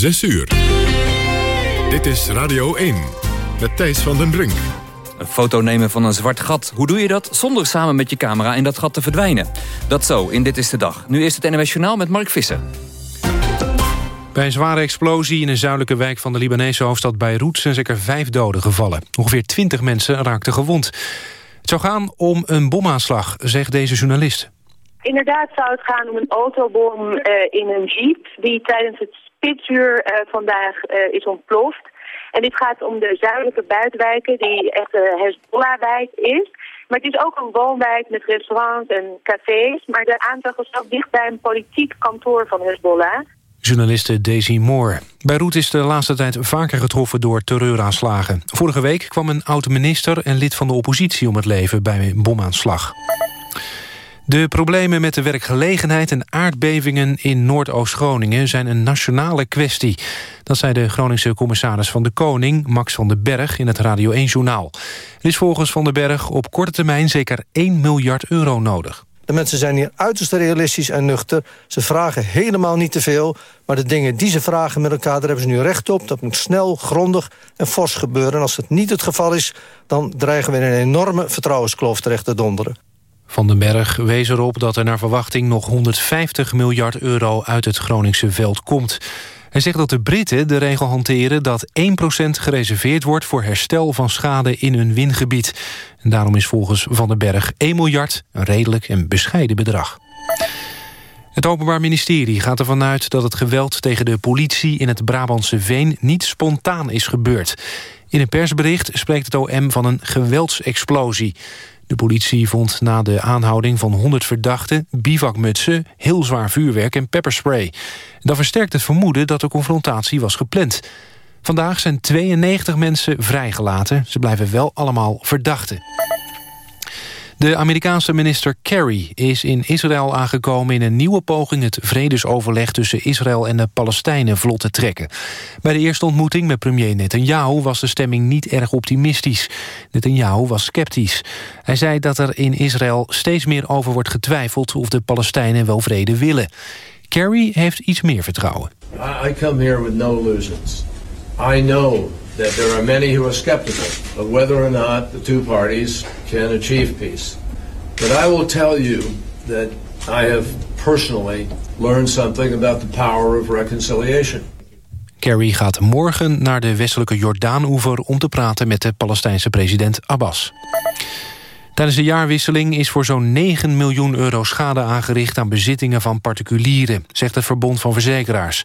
6 uur. Dit is Radio 1 met Thijs van den Brink. Een foto nemen van een zwart gat. Hoe doe je dat? Zonder samen met je camera in dat gat te verdwijnen. Dat zo, in Dit is de Dag. Nu is het NWS Journaal met Mark Visser. Bij een zware explosie in een zuidelijke wijk van de Libanese hoofdstad Beirut... zijn zeker vijf doden gevallen. Ongeveer twintig mensen raakten gewond. Het zou gaan om een bomaanslag, zegt deze journalist. Inderdaad zou het gaan om een autobom uh, in een jeep... die tijdens het spitsuur uh, vandaag uh, is ontploft. En dit gaat om de zuidelijke buitenwijken, die echt de Hezbollah-wijk is. Maar het is ook een woonwijk met restaurants en cafés. Maar de aanslag was ook dicht bij een politiek kantoor van Hezbollah. Journaliste Daisy Moore. Beirut is de laatste tijd vaker getroffen door terreuraanslagen. Vorige week kwam een oud-minister en lid van de oppositie om het leven bij een bomaanslag. De problemen met de werkgelegenheid en aardbevingen in Noordoost-Groningen zijn een nationale kwestie. Dat zei de Groningse commissaris van de Koning, Max van den Berg, in het Radio 1-journaal. Er is volgens Van den Berg op korte termijn zeker 1 miljard euro nodig. De mensen zijn hier uiterst realistisch en nuchter. Ze vragen helemaal niet te veel. Maar de dingen die ze vragen met elkaar, daar hebben ze nu recht op. Dat moet snel, grondig en fors gebeuren. En als het niet het geval is, dan dreigen we in een enorme vertrouwenskloof terecht te donderen. Van den Berg wees erop dat er naar verwachting nog 150 miljard euro uit het Groningse veld komt. Hij zegt dat de Britten de regel hanteren dat 1% gereserveerd wordt voor herstel van schade in hun wingebied. En daarom is volgens Van den Berg 1 miljard een redelijk en bescheiden bedrag. Het Openbaar Ministerie gaat ervan uit dat het geweld tegen de politie in het Brabantse Veen niet spontaan is gebeurd. In een persbericht spreekt het OM van een geweldsexplosie. De politie vond na de aanhouding van 100 verdachten... bivakmutsen, heel zwaar vuurwerk en pepperspray. Dat versterkt het vermoeden dat de confrontatie was gepland. Vandaag zijn 92 mensen vrijgelaten. Ze blijven wel allemaal verdachten. De Amerikaanse minister Kerry is in Israël aangekomen... in een nieuwe poging het vredesoverleg tussen Israël en de Palestijnen vlot te trekken. Bij de eerste ontmoeting met premier Netanyahu was de stemming niet erg optimistisch. Netanyahu was sceptisch. Hij zei dat er in Israël steeds meer over wordt getwijfeld... of de Palestijnen wel vrede willen. Kerry heeft iets meer vertrouwen. I come here with no illusions. I know that there are many who are skeptical of whether or not the two parties can achieve peace. But I will tell you that I have personally learned something about the power of reconciliation. Kerry gaat morgen naar de westelijke Jordaan-oever... om te praten met de Palestijnse president Abbas. Tijdens de jaarwisseling is voor zo'n 9 miljoen euro schade aangericht... aan bezittingen van particulieren, zegt het Verbond van Verzekeraars.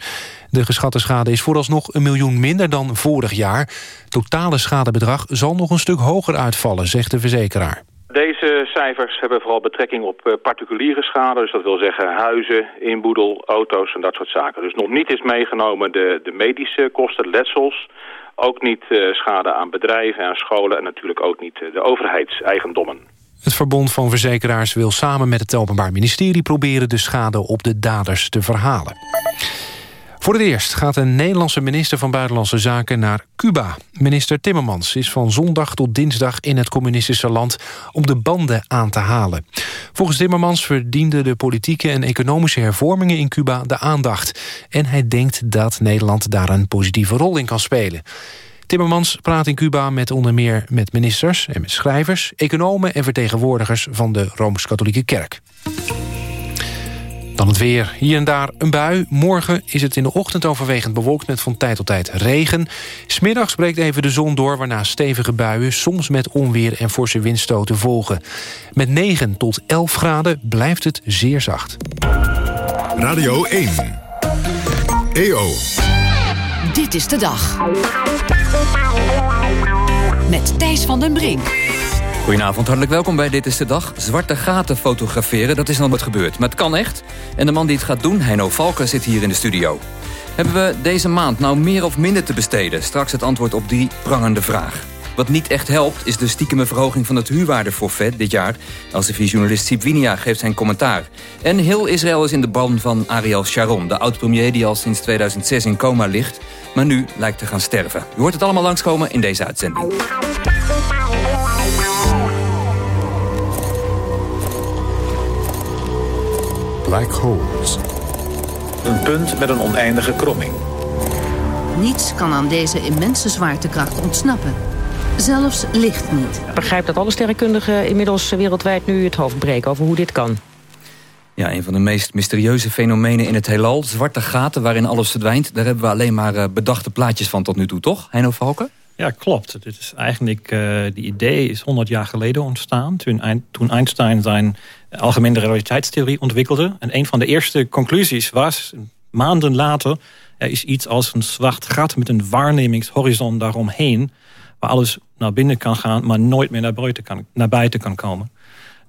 De geschatte schade is vooralsnog een miljoen minder dan vorig jaar. Totale schadebedrag zal nog een stuk hoger uitvallen, zegt de verzekeraar. Deze cijfers hebben vooral betrekking op eh, particuliere schade. Dus dat wil zeggen huizen, inboedel, auto's en dat soort zaken. Dus nog niet is meegenomen de, de medische kosten, letsels... Ook niet uh, schade aan bedrijven en scholen en natuurlijk ook niet uh, de overheidseigendommen. Het Verbond van Verzekeraars wil samen met het Openbaar Ministerie... proberen de schade op de daders te verhalen. Voor het eerst gaat een Nederlandse minister van Buitenlandse Zaken naar Cuba. Minister Timmermans is van zondag tot dinsdag in het communistische land... om de banden aan te halen. Volgens Timmermans verdienden de politieke en economische hervormingen in Cuba de aandacht. En hij denkt dat Nederland daar een positieve rol in kan spelen. Timmermans praat in Cuba met onder meer met ministers en met schrijvers... economen en vertegenwoordigers van de Rooms-Katholieke Kerk. Dan het weer. Hier en daar een bui. Morgen is het in de ochtend overwegend bewolkt met van tijd tot tijd regen. Smiddags breekt even de zon door, waarna stevige buien... soms met onweer en forse windstoten volgen. Met 9 tot 11 graden blijft het zeer zacht. Radio 1. EO. Dit is de dag. Met Thijs van den Brink. Goedenavond, hartelijk welkom bij Dit is de Dag. Zwarte gaten fotograferen, dat is nog nooit gebeurd. Maar het kan echt. En de man die het gaat doen, Heino Valken, zit hier in de studio. Hebben we deze maand nou meer of minder te besteden? Straks het antwoord op die prangende vraag. Wat niet echt helpt, is de stiekeme verhoging van het huurwaardeforfait dit jaar. Elsevier-journalist Sipwinia geeft zijn commentaar. En heel Israël is in de ban van Ariel Sharon, de oud-premier die al sinds 2006 in coma ligt, maar nu lijkt te gaan sterven. U hoort het allemaal langskomen in deze uitzending. Black holes. Een punt met een oneindige kromming. Niets kan aan deze immense zwaartekracht ontsnappen. Zelfs licht niet. Ik begrijp dat alle sterrenkundigen inmiddels wereldwijd nu het hoofd breken over hoe dit kan. Ja, een van de meest mysterieuze fenomenen in het heelal. Zwarte gaten waarin alles verdwijnt. Daar hebben we alleen maar eh, bedachte plaatjes van tot nu toe, toch? Heino Valken? Ja, klopt. Dit is eigenlijk, uh, die idee is 100 jaar geleden ontstaan. Toen, toen Einstein zijn algemene realiteitstheorie ontwikkelde. En een van de eerste conclusies was, maanden later... er is iets als een zwart gat met een waarnemingshorizon daaromheen... waar alles naar binnen kan gaan, maar nooit meer naar buiten kan, naar buiten kan komen.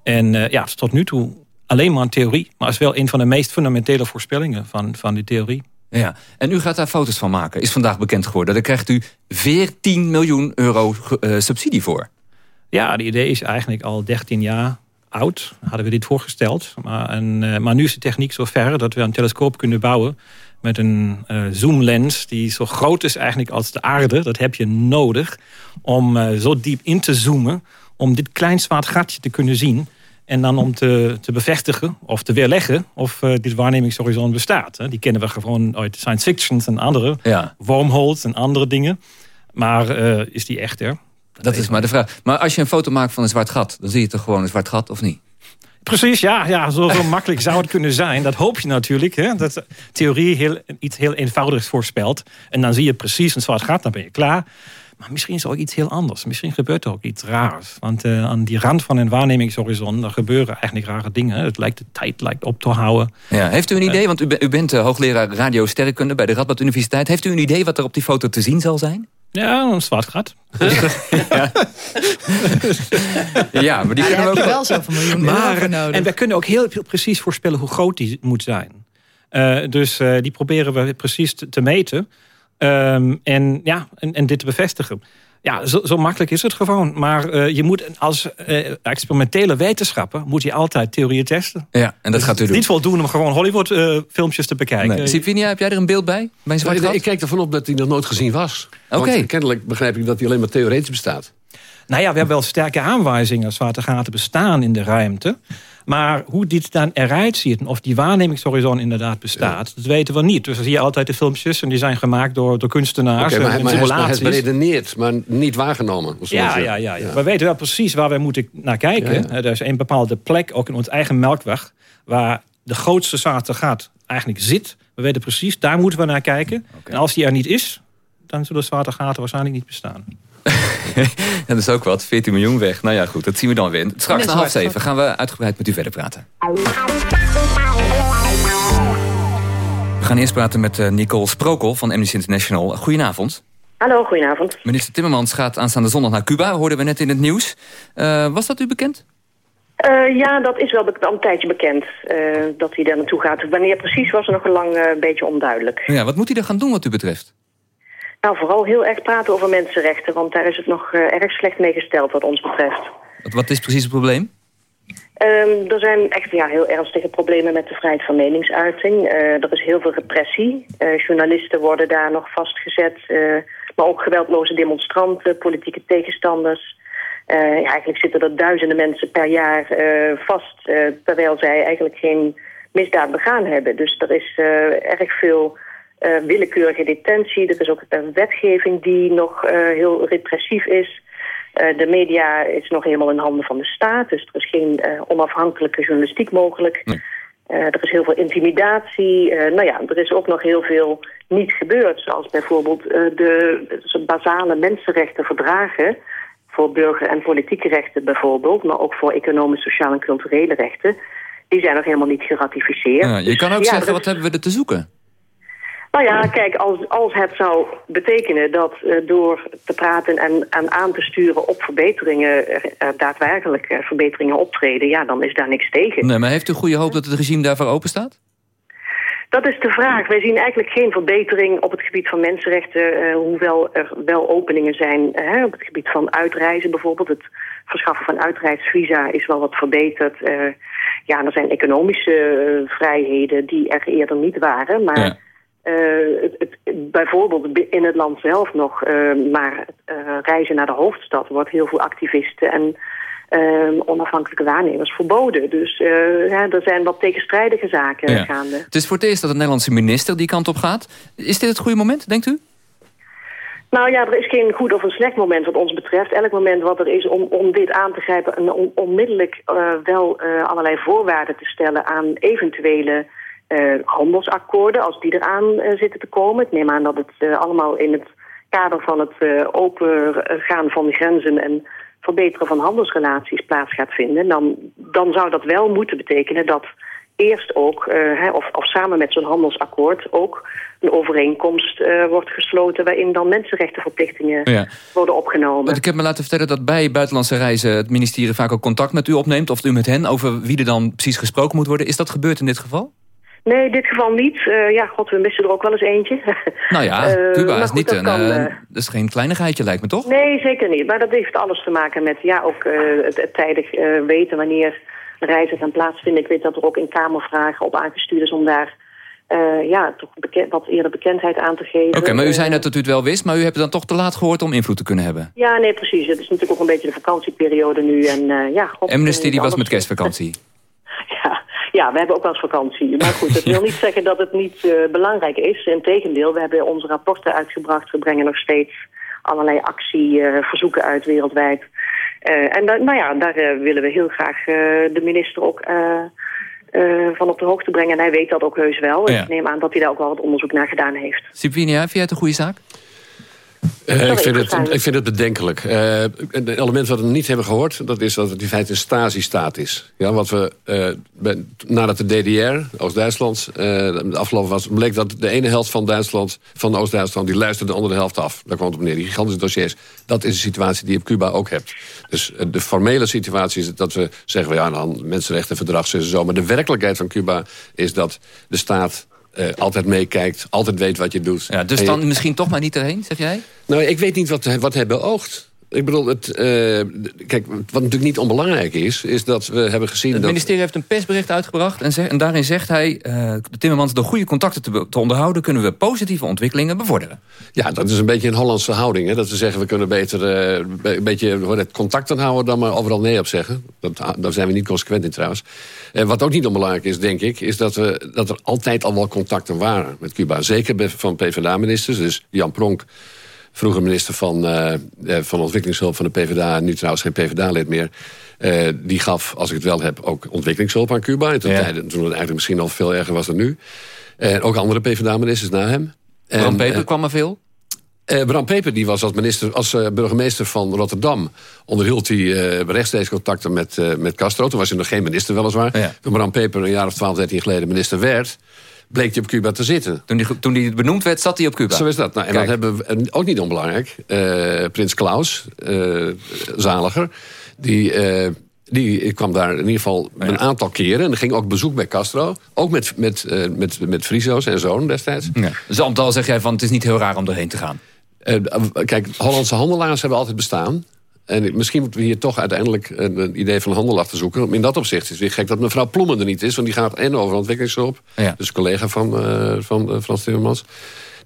En uh, ja, tot nu toe alleen maar een theorie. Maar is wel een van de meest fundamentele voorspellingen van, van die theorie. Ja, en u gaat daar foto's van maken, is vandaag bekend geworden. Daar krijgt u 14 miljoen euro uh, subsidie voor. Ja, de idee is eigenlijk al 13 jaar oud. Hadden we dit voorgesteld. Maar, en, uh, maar nu is de techniek zo ver dat we een telescoop kunnen bouwen... met een uh, zoomlens die zo groot is eigenlijk als de aarde. Dat heb je nodig om zo diep in te zoomen... om dit klein zwart gatje te kunnen zien... En dan om te, te bevestigen of te weerleggen of uh, dit waarnemingshorizon bestaat. Hè. Die kennen we gewoon uit science fiction en andere. Ja. Wormholes en andere dingen. Maar is die echt er? Dat, is maar de vraag. Maar als je een foto maakt van een zwart gat... dan zie je toch gewoon een zwart gat, of niet? Precies, ja. ja zo, zo makkelijk zou het kunnen zijn. Dat hoop je natuurlijk. Hè? Dat de theorie heel, iets heel eenvoudigs voorspelt. En dan zie je precies een zwart gat, dan ben je klaar. Maar misschien is er ook iets heel anders. Misschien gebeurt er ook iets raars. Want uh, aan die rand van een waarnemingshorizon... daar gebeuren eigenlijk rare dingen. Het lijkt de tijd lijkt op te houden. Ja, heeft u een idee, want u, u bent uh, hoogleraar radiosterrenkunde... bij de Radboud Universiteit. Heeft u een idee wat er op die foto te zien zal zijn? Ja, een zwart gat. ja. ja, maar die ja, kunnen we ook wel zoveel miljoen maar, euro nodig. En we kunnen ook heel precies voorspellen hoe groot die moet zijn. Uh, dus uh, die proberen we precies te, te meten. Um, en, ja, en, en, dit te bevestigen. Ja, zo, zo, makkelijk is het gewoon. Maar uh, je moet als uh, experimentele wetenschapper... moet je altijd theorieën testen. Ja, en dat dus gaat u doen. niet voldoende om gewoon Hollywood uh, filmpjes te bekijken. Nee. Sipinia, heb jij er een beeld bij? bij nee, nee, ik kijk ervan op dat hij nog nooit gezien was. Oké. Okay. Kennelijk begrijp ik dat hij alleen maar theoretisch bestaat. Nou ja, we hebben wel sterke aanwijzingen... zwarte gaten bestaan in de ruimte... Maar hoe dit dan eruit ziet en of die waarnemingshorizon inderdaad bestaat... Ja. dat weten we niet. Dus dan zie je altijd de filmpjes en die zijn gemaakt door, door kunstenaars. Okay, maar, en maar simulaties. het is beredeneerd, maar niet waargenomen. Ja, ja, ja, ja, We weten wel precies waar we moeten naar kijken. Ja, ja. Er is een bepaalde plek, ook in ons eigen melkweg... waar de grootste zwarte gat eigenlijk zit. We weten precies, daar moeten we naar kijken. Okay. En als die er niet is, dan zullen zwarte gaten waarschijnlijk niet bestaan. dat is ook wat, 14 miljoen weg. Nou ja, goed, dat zien we dan weer. Straks na half zeven gaan we uitgebreid met u verder praten. We gaan eerst praten met uh, Nicole Sprokel van Amnesty International. Goedenavond. Hallo, goedenavond. Minister Timmermans gaat aanstaande zondag naar Cuba, hoorden we net in het nieuws. Uh, was dat u bekend? Uh, ja, dat is wel al een tijdje bekend, uh, dat hij daar naartoe gaat. Wanneer precies was er nog een lang uh, beetje onduidelijk. Ja, wat moet hij er gaan doen wat u betreft? Nou, vooral heel erg praten over mensenrechten, want daar is het nog erg slecht mee gesteld wat ons betreft. Wat, wat is precies het probleem? Um, er zijn echt ja, heel ernstige problemen met de vrijheid van meningsuiting. Uh, er is heel veel repressie. Uh, journalisten worden daar nog vastgezet. Uh, maar ook geweldloze demonstranten, politieke tegenstanders. ja, eigenlijk zitten er duizenden mensen per jaar vast... terwijl zij eigenlijk geen misdaad begaan hebben. Dus er is erg veel willekeurige detentie. Er is ook een wetgeving die nog heel repressief is... Uh, de media is nog helemaal in handen van de staat. Dus er is geen onafhankelijke journalistiek mogelijk. Nee. Er is heel veel intimidatie. nou ja, er is ook nog heel veel niet gebeurd. Zoals bijvoorbeeld de, basale mensenrechten verdragen... voor burger- en politieke rechten bijvoorbeeld... maar ook voor economische, sociale en culturele rechten... die zijn nog helemaal niet geratificeerd. Ja, je kan ook dus, zeggen, wat hebben we er te zoeken? Nou ja, kijk, als, als het zou betekenen dat uh, door te praten en, en aan te sturen op verbeteringen... er uh, daadwerkelijk uh, verbeteringen optreden, ja, dan is daar niks tegen. Nee, maar heeft u goede hoop dat het regime daarvoor open staat? Dat is de vraag. Wij zien eigenlijk geen verbetering op het gebied van mensenrechten... hoewel er wel openingen zijn hè, op het gebied van uitreizen bijvoorbeeld. Het verschaffen van uitreisvisa is wel wat verbeterd. ja, er zijn economische vrijheden die er eerder niet waren, maar... Ja. Uh, het, het, bijvoorbeeld in het land zelf nog, uh, maar uh, reizen naar de hoofdstad wordt heel veel activisten en onafhankelijke waarnemers verboden. Dus ja, er zijn wat tegenstrijdige zaken ja. gaande. Het is voor het eerst dat een Nederlandse minister die kant op gaat. Is dit het goede moment, denkt u? Nou ja, er is geen goed of een slecht moment wat ons betreft. Elk moment wat er is om, om dit aan te grijpen... en on, onmiddellijk wel allerlei voorwaarden te stellen aan eventuele uh, handelsakkoorden... als die eraan zitten te komen. Ik neem aan dat het allemaal in het kader van het opengaan van de grenzen... en verbeteren van handelsrelaties plaats gaat vinden... dan, dan zou dat wel moeten betekenen dat eerst ook, of, of, samen met zo'n handelsakkoord... ook een overeenkomst wordt gesloten... waarin dan mensenrechtenverplichtingen ja. worden opgenomen. Ik heb me laten vertellen dat bij buitenlandse reizen... het ministerie vaak ook contact met u opneemt... of u met hen over wie er dan precies gesproken moet worden. Is dat gebeurd in dit geval? Nee, in dit geval niet. Uh, ja, god, we missen er ook wel eens eentje. Nou ja, Cuba is niet een... Kan, dat is geen kleinigheidje, lijkt me toch? Nee, zeker niet. Maar dat heeft alles te maken met ja, ook het, het, tijdig weten wanneer reizen gaan plaatsvinden. Ik weet dat er ook in Kamervragen op aangestuurd is om daar uh, ja, toch bekend, wat eerder bekendheid aan te geven. Oké, okay, maar u zei net dat u het wel wist, maar u hebt het dan toch te laat gehoord om invloed te kunnen hebben? Ja, nee, precies. Het is natuurlijk ook een beetje de vakantieperiode nu. En, uh, ja, God, Amnesty die was met kerstvakantie. ja, ja, we hebben ook wel eens vakantie. Maar goed, dat wil niet zeggen dat het niet uh, belangrijk is. Integendeel, we hebben onze rapporten uitgebracht. We brengen nog steeds allerlei actieverzoeken uit wereldwijd. Uh, en da nou ja, daar uh, willen we heel graag uh, de minister ook van op de hoogte brengen. En hij weet dat ook heus wel. Ja. Ik neem aan dat hij daar ook wel wat onderzoek naar gedaan heeft. Sipinia, vind jij het een goede zaak? Uh, ik, vind het, ik vind het bedenkelijk. Uh, een element wat we niet hebben gehoord... dat is dat het in feite een stasi-staat is. Ja, wat we, uh, nadat de DDR, Oost-Duitsland... de afgelopen was, bleek dat de ene helft van Duitsland... van Oost-Duitsland, die luisterde de andere helft af. Daar kwam het op neer, die gigantische dossiers. Dat is de situatie die je op Cuba ook hebt. Dus de formele situatie is dat we zeggen... ja, dan mensenrechtenverdrag zo. Maar de werkelijkheid van Cuba is dat de staat uh, altijd meekijkt, altijd weet wat je doet. Ja, dus dan je... misschien toch maar niet erheen, zeg jij? Nou, ik weet niet wat, wat hij beoogt. Ik bedoel, het, uh, kijk, wat natuurlijk niet onbelangrijk is... is dat we hebben gezien Het dat... ministerie heeft een persbericht uitgebracht... en, zeg, en daarin zegt hij... Uh, Timmermans, door goede contacten te, te, onderhouden... kunnen we positieve ontwikkelingen bevorderen. Ja, dat is een beetje een Hollandse houding. Hè? Dat we zeggen, we kunnen beter uh, een beetje het contacten houden... dan maar overal nee op zeggen. Dat, daar zijn we niet consequent in trouwens. wat ook niet onbelangrijk is, denk ik... is dat, we, dat er altijd al wel contacten waren met Cuba. Zeker van PvdA-ministers, dus Jan Pronk vroeger minister van, uh, van ontwikkelingshulp van de PvdA... nu trouwens geen PvdA-lid meer... Uh, die gaf, als ik het wel heb, ook ontwikkelingshulp aan Cuba. En toen, ja. toen het eigenlijk misschien al veel erger was dan nu. Uh, ook andere PvdA-ministers na hem. Bram Peper kwam er veel? Uh, Bram Peper die was als, minister, als uh, burgemeester van Rotterdam... onderhield hij uh, rechtstreeks contacten met, met Castro. Toen was hij nog geen minister weliswaar. Ja. Toen Bram Peper een jaar of 12, 13 geleden minister werd bleek hij op Cuba te zitten. Toen hij, toen hij benoemd werd, zat hij op Cuba? Zo is dat. Nou, en dan hebben we, ook niet onbelangrijk, uh, Prins Klaus, uh, Zaliger... die... Uh, die kwam daar in ieder geval een aantal keren. En er ging ook bezoek bij Castro. Ook met, met, uh, met, met Friso, zijn zoon destijds. Ja. Dus al zeg jij van het is niet heel raar om erheen te gaan. Uh, kijk, Hollandse handelaars hebben altijd bestaan. En misschien moeten we hier toch uiteindelijk een idee van handel achter zoeken. In dat opzicht is het weer gek dat mevrouw Ploemen er niet is. Want die gaat en over ontwikkelingshulp. Ja. Dus collega van, uh, van uh, Frans Timmermans.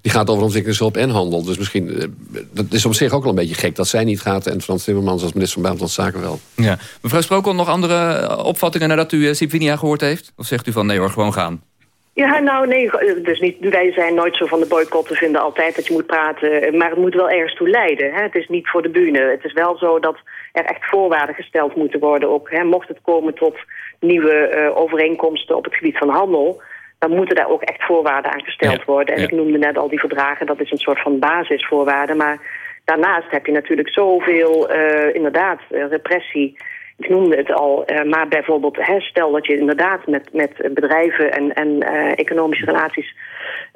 Die gaat over ontwikkelingshulp en handel. Dus misschien, uh, dat is op zich ook wel een beetje gek dat zij niet gaat... en Frans Timmermans als minister van Buitenlandse Zaken wel. Ja. Mevrouw Sprokel, nog andere opvattingen nadat u Sipinia gehoord heeft? Of zegt u van nee hoor, gewoon gaan? Ja, nou nee, dus niet, wij zijn nooit zo van de boycott. We vinden altijd dat je moet praten, maar het moet wel ergens toe leiden. Hè? Het is niet voor de bühne. Het is wel zo dat er echt voorwaarden gesteld moeten worden. Ook, hè? Mocht het komen tot nieuwe uh, overeenkomsten op het gebied van handel... dan moeten daar ook echt voorwaarden aan gesteld ja, worden. En ja. ik noemde net al die verdragen, dat is een soort van basisvoorwaarden. Maar daarnaast heb je natuurlijk zoveel, uh, inderdaad, uh, repressie ik noemde het al, uh, maar bijvoorbeeld hè, stel dat je inderdaad met, met bedrijven en, en uh, economische relaties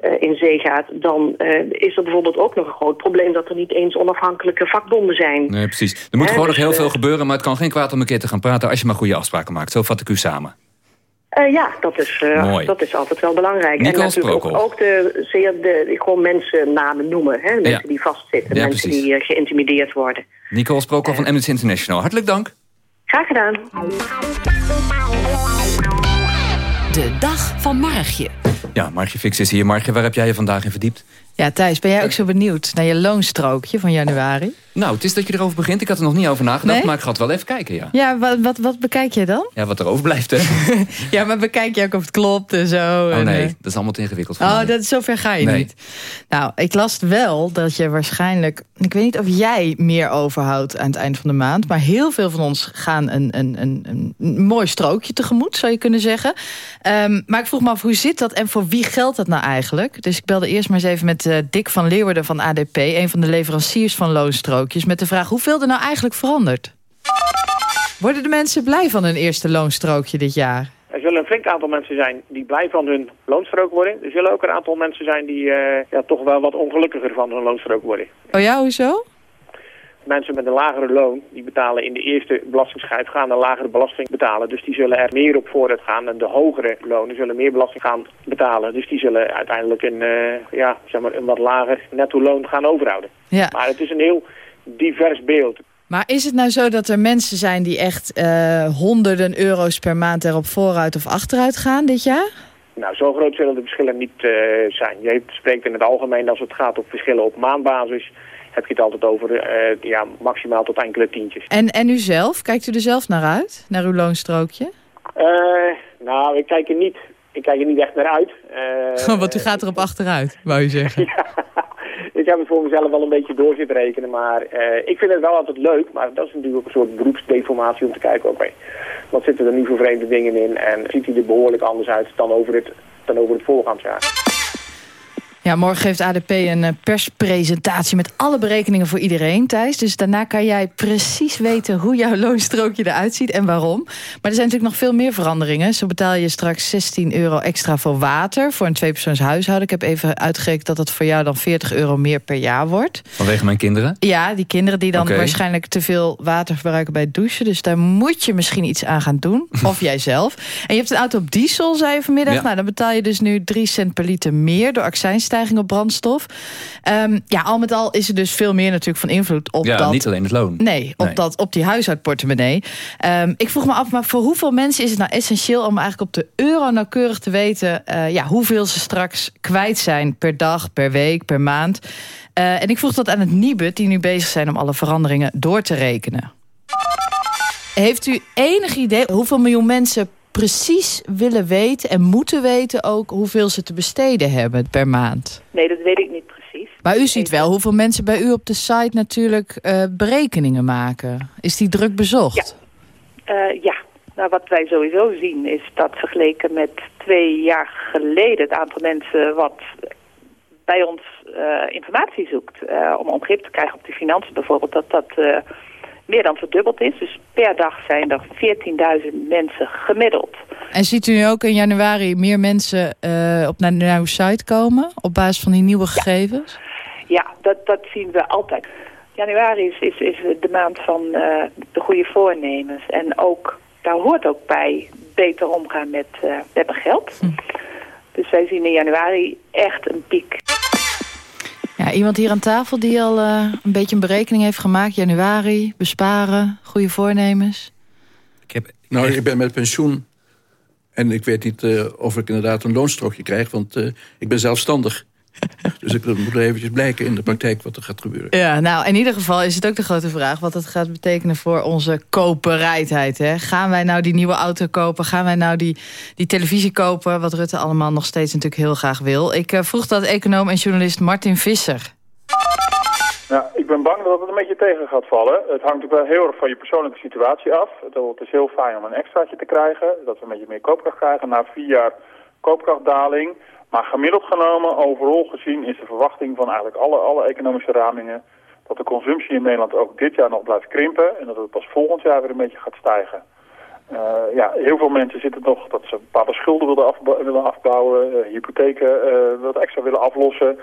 uh, in zee gaat, dan is er bijvoorbeeld ook nog een groot probleem dat er niet eens onafhankelijke vakbonden zijn. Nee, precies. Er moet gewoon dus, nog heel veel gebeuren, maar het kan geen kwaad om een keer te gaan praten als je maar goede afspraken maakt. Zo vat ik u samen. Uh, ja, dat is, uh, dat is altijd wel belangrijk. Nico en natuurlijk ook, ook, de, zeer de, gewoon mensen namen noemen. Hè? Mensen ja. die vastzitten, ja, mensen precies. die uh, geïntimideerd worden. Nicole Sprokel van Amnesty International. Hartelijk dank. Graag gedaan. De dag van Margje. Ja, Margje Fix is hier. Margje, waar heb jij je vandaag in verdiept? Ja, Thijs, ben jij ook zo benieuwd naar je loonstrookje van januari? Nou, het is dat je erover begint. Ik had er nog niet over nagedacht, maar ik ga het wel even kijken, ja. Ja, wat, wat, wat bekijk je dan? Ja, wat er overblijft, hè. ja, maar bekijk je ook of het klopt en zo? Oh nee, en, dat is allemaal te ingewikkeld. Oh, dat, zover ga je nee. niet. Nou, ik las wel dat je waarschijnlijk... Ik weet niet of jij meer overhoudt aan het eind van de maand... maar heel veel van ons gaan een, een, een, een mooi strookje tegemoet, zou je kunnen zeggen. Um, maar ik vroeg me af, hoe zit dat en voor wie geldt dat nou eigenlijk? Dus ik belde eerst maar eens even met uh, Dick van Leeuwarden van ADP... een van de leveranciers van met de vraag hoeveel er nou eigenlijk verandert. Worden de mensen blij van hun eerste loonstrookje dit jaar? Er zullen een flink aantal mensen zijn die blij van hun loonstrook worden. Er zullen ook een aantal mensen zijn die uh, ja, toch wel wat ongelukkiger van hun loonstrook worden. Oh ja, hoezo? Mensen met een lagere loon, die betalen in de eerste belastingsschijf gaan een lagere belasting betalen. Dus die zullen er meer op vooruit gaan. En de hogere lonen zullen meer belasting gaan betalen. Dus die zullen uiteindelijk een, uh, ja, zeg maar een wat lager netto loon gaan overhouden. Ja. Maar het is een heel divers beeld. Maar is het nou zo dat er mensen zijn die echt uh, honderden euro's per maand erop vooruit of achteruit gaan dit jaar? Nou, zo groot zullen de verschillen niet uh, zijn. Je spreekt in het algemeen als het gaat op verschillen op maandbasis heb je het altijd over uh, ja, maximaal tot enkele tientjes. En, en u zelf? Kijkt u er zelf naar uit? Naar uw loonstrookje? Nou, ik kijk er niet, ik kijk er niet echt naar uit. Want u gaat erop achteruit, wou je zeggen. ja, heb het voor mezelf wel een beetje door rekenen. Maar ik vind het wel altijd leuk. Maar dat is natuurlijk ook een soort beroepsdeformatie om te kijken. Oké, okay, wat zitten er nu voor vreemde dingen in? En ziet hij er behoorlijk anders uit dan over het, dan over het voorgangsjaar? Ja, morgen geeft ADP een uh, perspresentatie met alle berekeningen voor iedereen, Thijs. Dus daarna kan jij precies weten hoe jouw loonstrookje eruit ziet en waarom. Maar er zijn natuurlijk nog veel meer veranderingen. Zo betaal je straks 16 euro extra voor water voor een tweepersoons huishouden. Ik heb even uitgerekend dat dat voor jou dan 40 euro meer per jaar wordt. Vanwege mijn kinderen? Ja, die kinderen die dan okay. waarschijnlijk te veel water verbruiken bij het douchen. Dus daar moet je misschien iets aan gaan doen. of jijzelf. En je hebt een auto op diesel, zei je vanmiddag. Ja. Nou, dan betaal je dus nu 3 cent per liter meer door accijnstijging op brandstof. Um, ja, al met al is er dus veel meer natuurlijk van invloed op ja, dat... niet alleen het loon. Nee, op, Nee. Dat, op die huishoudportemonnee. Um, ik vroeg me af, maar voor hoeveel mensen is het nou essentieel... om eigenlijk op de euro nauwkeurig te weten... Uh, ja, hoeveel ze straks kwijt zijn per dag, per week, per maand. Uh, en ik vroeg dat aan het Nibud, die nu bezig zijn... om alle veranderingen door te rekenen. Heeft u enig idee hoeveel miljoen mensen precies willen weten en moeten weten ook hoeveel ze te besteden hebben per maand? Nee, dat weet ik niet precies. Maar u ziet wel hoeveel mensen bij u op de site natuurlijk uh, berekeningen maken. Is die druk bezocht? Ja. Uh, ja. Nou, wat wij sowieso zien is dat vergeleken met twee jaar geleden... het aantal mensen wat bij ons uh, informatie zoekt... om ongrip te krijgen op de financiën bijvoorbeeld... dat dat meer dan verdubbeld is. Dus per dag zijn er 14.000 mensen gemiddeld. En ziet u nu ook in januari meer mensen uh, op naar, naar uw site komen... op basis van die nieuwe gegevens? Ja, dat, dat zien we altijd. Januari is, is, is de maand van uh, de goede voornemens. En ook, daar hoort ook bij beter omgaan met, uh, met mijn geld. Hm. Dus wij zien in januari echt een piek. Ja, iemand hier aan tafel die al uh, een beetje een berekening heeft gemaakt. Januari, besparen, goede voornemens. Ik heb, nou, ik ben met pensioen. En ik weet niet uh, of ik inderdaad een loonstrookje krijg. Want uh, ik ben zelfstandig. dus ik moet er eventjes blijken in de praktijk wat er gaat gebeuren. Ja, nou, in ieder geval is het ook de grote vraag... wat het gaat betekenen voor onze koopbereidheid. Hè? Gaan wij nou die nieuwe auto kopen? Gaan wij nou die, die televisie kopen? Wat Rutte allemaal nog steeds natuurlijk heel graag wil. Ik uh, vroeg dat econoom en journalist Martin Visser. Nou, ik ben bang dat het een beetje tegen gaat vallen. Het hangt ook wel heel erg van je persoonlijke situatie af. Het is heel fijn om een extraatje te krijgen. Dat we een beetje meer koopkracht krijgen na vier jaar koopkrachtdaling. Maar gemiddeld genomen, overal gezien, is de verwachting van eigenlijk alle, alle economische ramingen... dat de consumptie in Nederland ook dit jaar nog blijft krimpen... en dat het pas volgend jaar weer een beetje gaat stijgen. Uh, ja, heel veel mensen zitten nog dat ze bepaalde schulden willen, willen afbouwen uh, hypotheken uh, wat extra willen aflossen.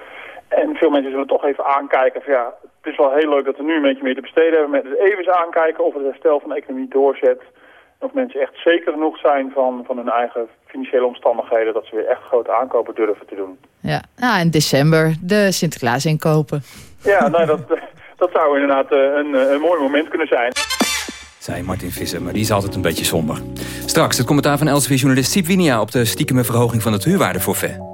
En veel mensen zullen toch even aankijken van ja, het is wel heel leuk dat we nu een beetje meer te besteden hebben. Maar even eens aankijken of het herstel van de economie doorzet. Of mensen echt zeker genoeg zijn van, van hun eigen financiële omstandigheden... dat ze weer echt grote aankopen durven te doen. Ja, nou, in december de Sinterklaas inkopen. Ja, nou, dat, dat zou inderdaad een, een mooi moment kunnen zijn. Zei Martin Visser, maar die is altijd een beetje somber. Straks het commentaar van Elsevier-journalist Siep Winia... op de stiekeme verhoging van het huurwaardeforfait.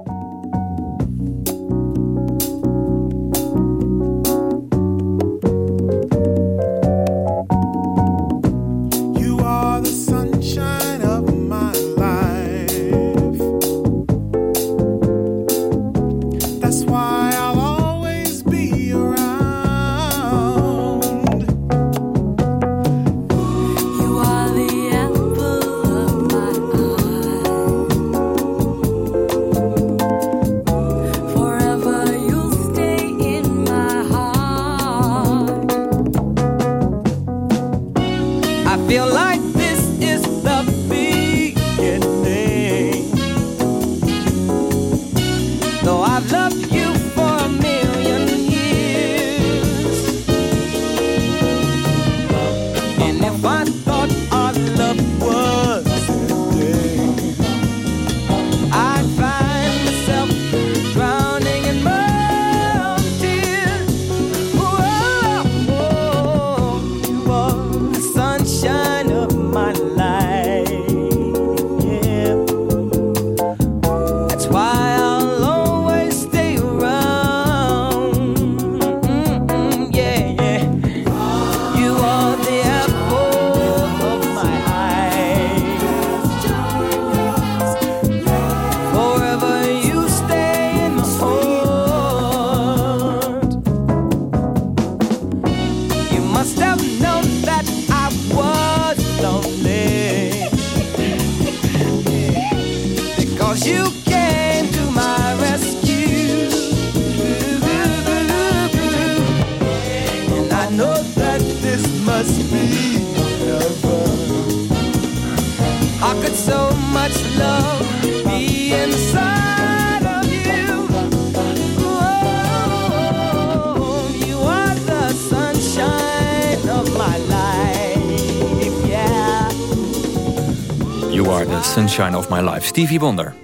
Stevie Wonder.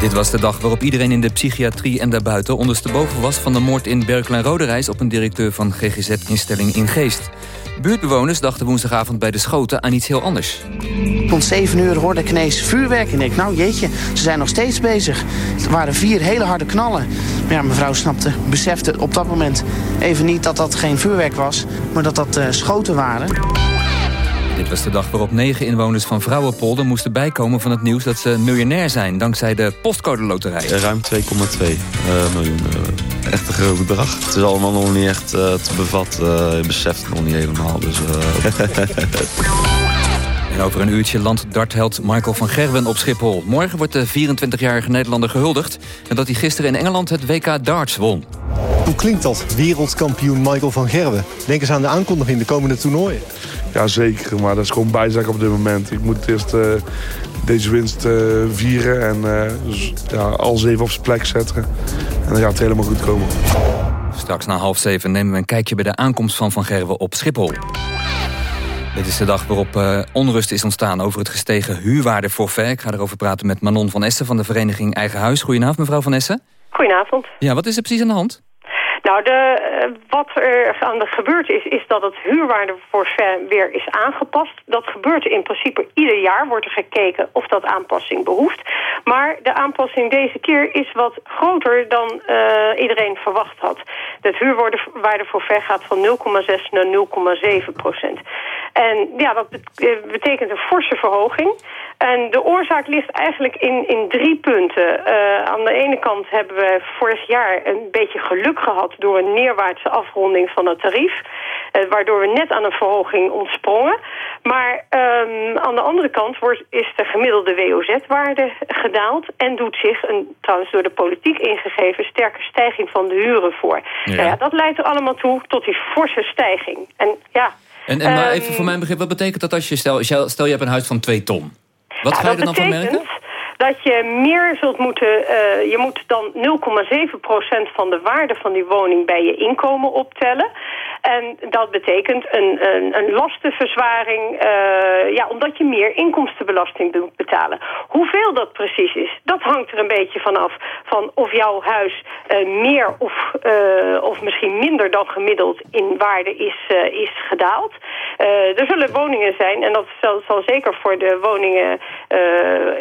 Dit was de dag waarop iedereen in de psychiatrie en daarbuiten ondersteboven was van de moord in Berkel en Roderijs op een directeur van GGZ-instelling in Geest. Buurtbewoners dachten woensdagavond bij de schoten aan iets heel anders. Rond 7 uur hoorde ik ineens vuurwerk. En ik nou jeetje, ze zijn nog steeds bezig. Er waren vier hele harde knallen. Maar mevrouw snapte, besefte op dat moment even niet dat dat geen vuurwerk was... maar dat dat eh, schoten waren. Dit was de dag waarop negen inwoners van Vrouwenpolder moesten bijkomen van het nieuws dat ze miljonair zijn dankzij de postcode loterij. Ruim 2,2 uh, miljoen. Uh, echt een groot bedrag. Het is allemaal nog niet echt uh, te bevatten. Uh, je beseft het nog niet helemaal. Dus, en over een uurtje landt dartheld Michael van Gerwen op Schiphol. Morgen wordt de 24-jarige Nederlander gehuldigd... nadat hij gisteren in Engeland het WK darts won. Hoe klinkt dat, wereldkampioen Michael van Gerwen? Denk eens aan de aankondiging in de komende toernooien. Ja, zeker. Maar dat is gewoon bijzaak op dit moment. Ik moet eerst uh, deze winst uh, vieren en uh, dus, ja, alles even op zijn plek zetten. En dan gaat het helemaal goed komen. Straks na half zeven nemen we een kijkje bij de aankomst van Van Gerwen op Schiphol. Dit is de dag waarop onrust is ontstaan over het gestegen huurwaardeforfait. Ik ga erover praten met Manon van Essen van de vereniging Eigen Huis. Goedenavond mevrouw van Essen. Goedenavond. Ja, wat is er precies aan de hand? Nou, de, wat er aan de gebeurd is, is dat het huurwaardeforfait weer is aangepast. Dat gebeurt in principe ieder jaar, wordt er gekeken of dat aanpassing behoeft. Maar de aanpassing deze keer is wat groter dan uh, iedereen verwacht had. Het huurwaardeforfait gaat van 0,6 naar 0,7 procent. En ja, dat betekent een forse verhoging. En de oorzaak ligt eigenlijk in, in drie punten. Aan de ene kant hebben we vorig jaar een beetje geluk gehad... door een neerwaartse afronding van het tarief. Uh, waardoor we net aan een verhoging ontsprongen. Maar um, aan de andere kant wordt, is de gemiddelde WOZ-waarde gedaald... en doet zich een trouwens door de politiek ingegeven... sterke stijging van de huren voor. Ja. Nou ja, dat leidt er allemaal toe tot die forse stijging. En ja... En, en maar even voor mijn begrip, wat betekent dat als je... Stel, stel je hebt een huis van 2 ton... Wat ga je er dan van merken? Dat je meer zult moeten... Uh, je moet dan 0,7% van de waarde van die woning bij je inkomen optellen. En dat betekent een, een, een lastenverzwaring, uh, ja, omdat je meer inkomstenbelasting moet betalen. Hoeveel dat precies is, dat hangt er een beetje vanaf van of jouw huis uh, meer of, uh, of misschien minder dan gemiddeld in waarde is, is gedaald. er zullen woningen zijn, en dat zal, zal zeker voor de woningen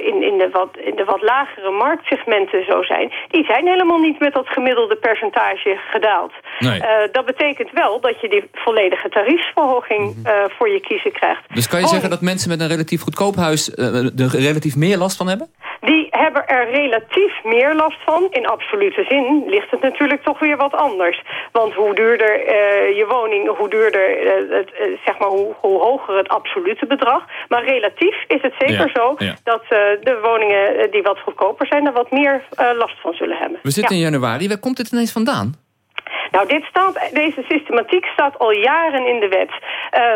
in, in, de wat, in de wat lagere marktsegmenten zo zijn, die zijn helemaal niet met dat gemiddelde percentage gedaald. Nee. dat betekent wel dat je die volledige tariefsverhoging uh, voor je kiezen krijgt. Dus kan je zeggen dat mensen met een relatief goedkoop huis uh, er relatief meer last van hebben? Die hebben er relatief meer last van. In absolute zin ligt het natuurlijk toch weer wat anders. Want hoe duurder uh, je woning, hoe duurder, het, zeg maar, hoe, hoe, hoger het absolute bedrag. Maar relatief is het zeker ja, zo ja. dat de woningen die wat goedkoper zijn... er wat meer last van zullen hebben. We zitten ja. in januari. Waar komt dit ineens vandaan? Nou, dit staat, deze systematiek staat al jaren in de wet.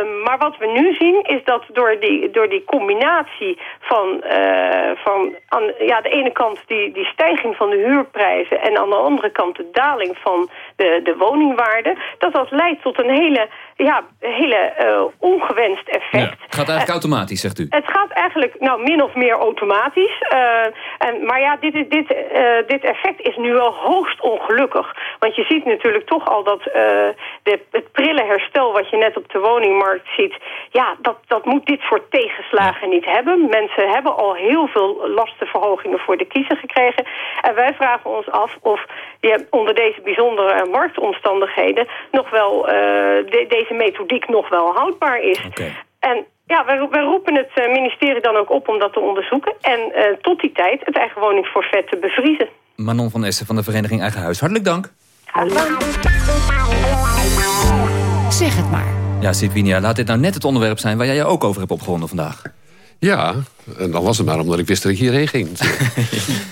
Um, maar wat we nu zien is dat door die, door die combinatie van, uh, van aan ja, de ene kant die, die stijging van de huurprijzen... en aan de andere kant de daling van de, de woningwaarde... dat dat leidt tot een hele, ja, hele uh, ongewenst effect. Ja, het gaat eigenlijk uh, automatisch, zegt u? Het gaat eigenlijk nou, min of meer automatisch. en, maar ja, dit, dit, dit effect is nu wel hoogst ongelukkig. Want je ziet natuurlijk toch al dat uh, de, het prille herstel wat je net op de woningmarkt ziet... ja, dat, dat moet dit soort tegenslagen niet hebben. Mensen hebben al heel veel lastenverhogingen voor de kiezer gekregen. En wij vragen ons af of je onder deze bijzondere marktomstandigheden... nog wel, uh, de, deze methodiek nog wel houdbaar is. Okay. En ja, wij, wij, roepen het uh, ministerie dan ook op om dat te onderzoeken... en uh, tot die tijd het eigen woningforfait te bevriezen. Manon van Essen van de Vereniging Eigen Huis. Hartelijk dank. Zeg het maar. Ja, Sidwinia, laat dit nou net het onderwerp zijn... waar jij je ook over hebt opgewonden vandaag. Ja, en dan was het maar omdat ik wist dat ik hierheen ging.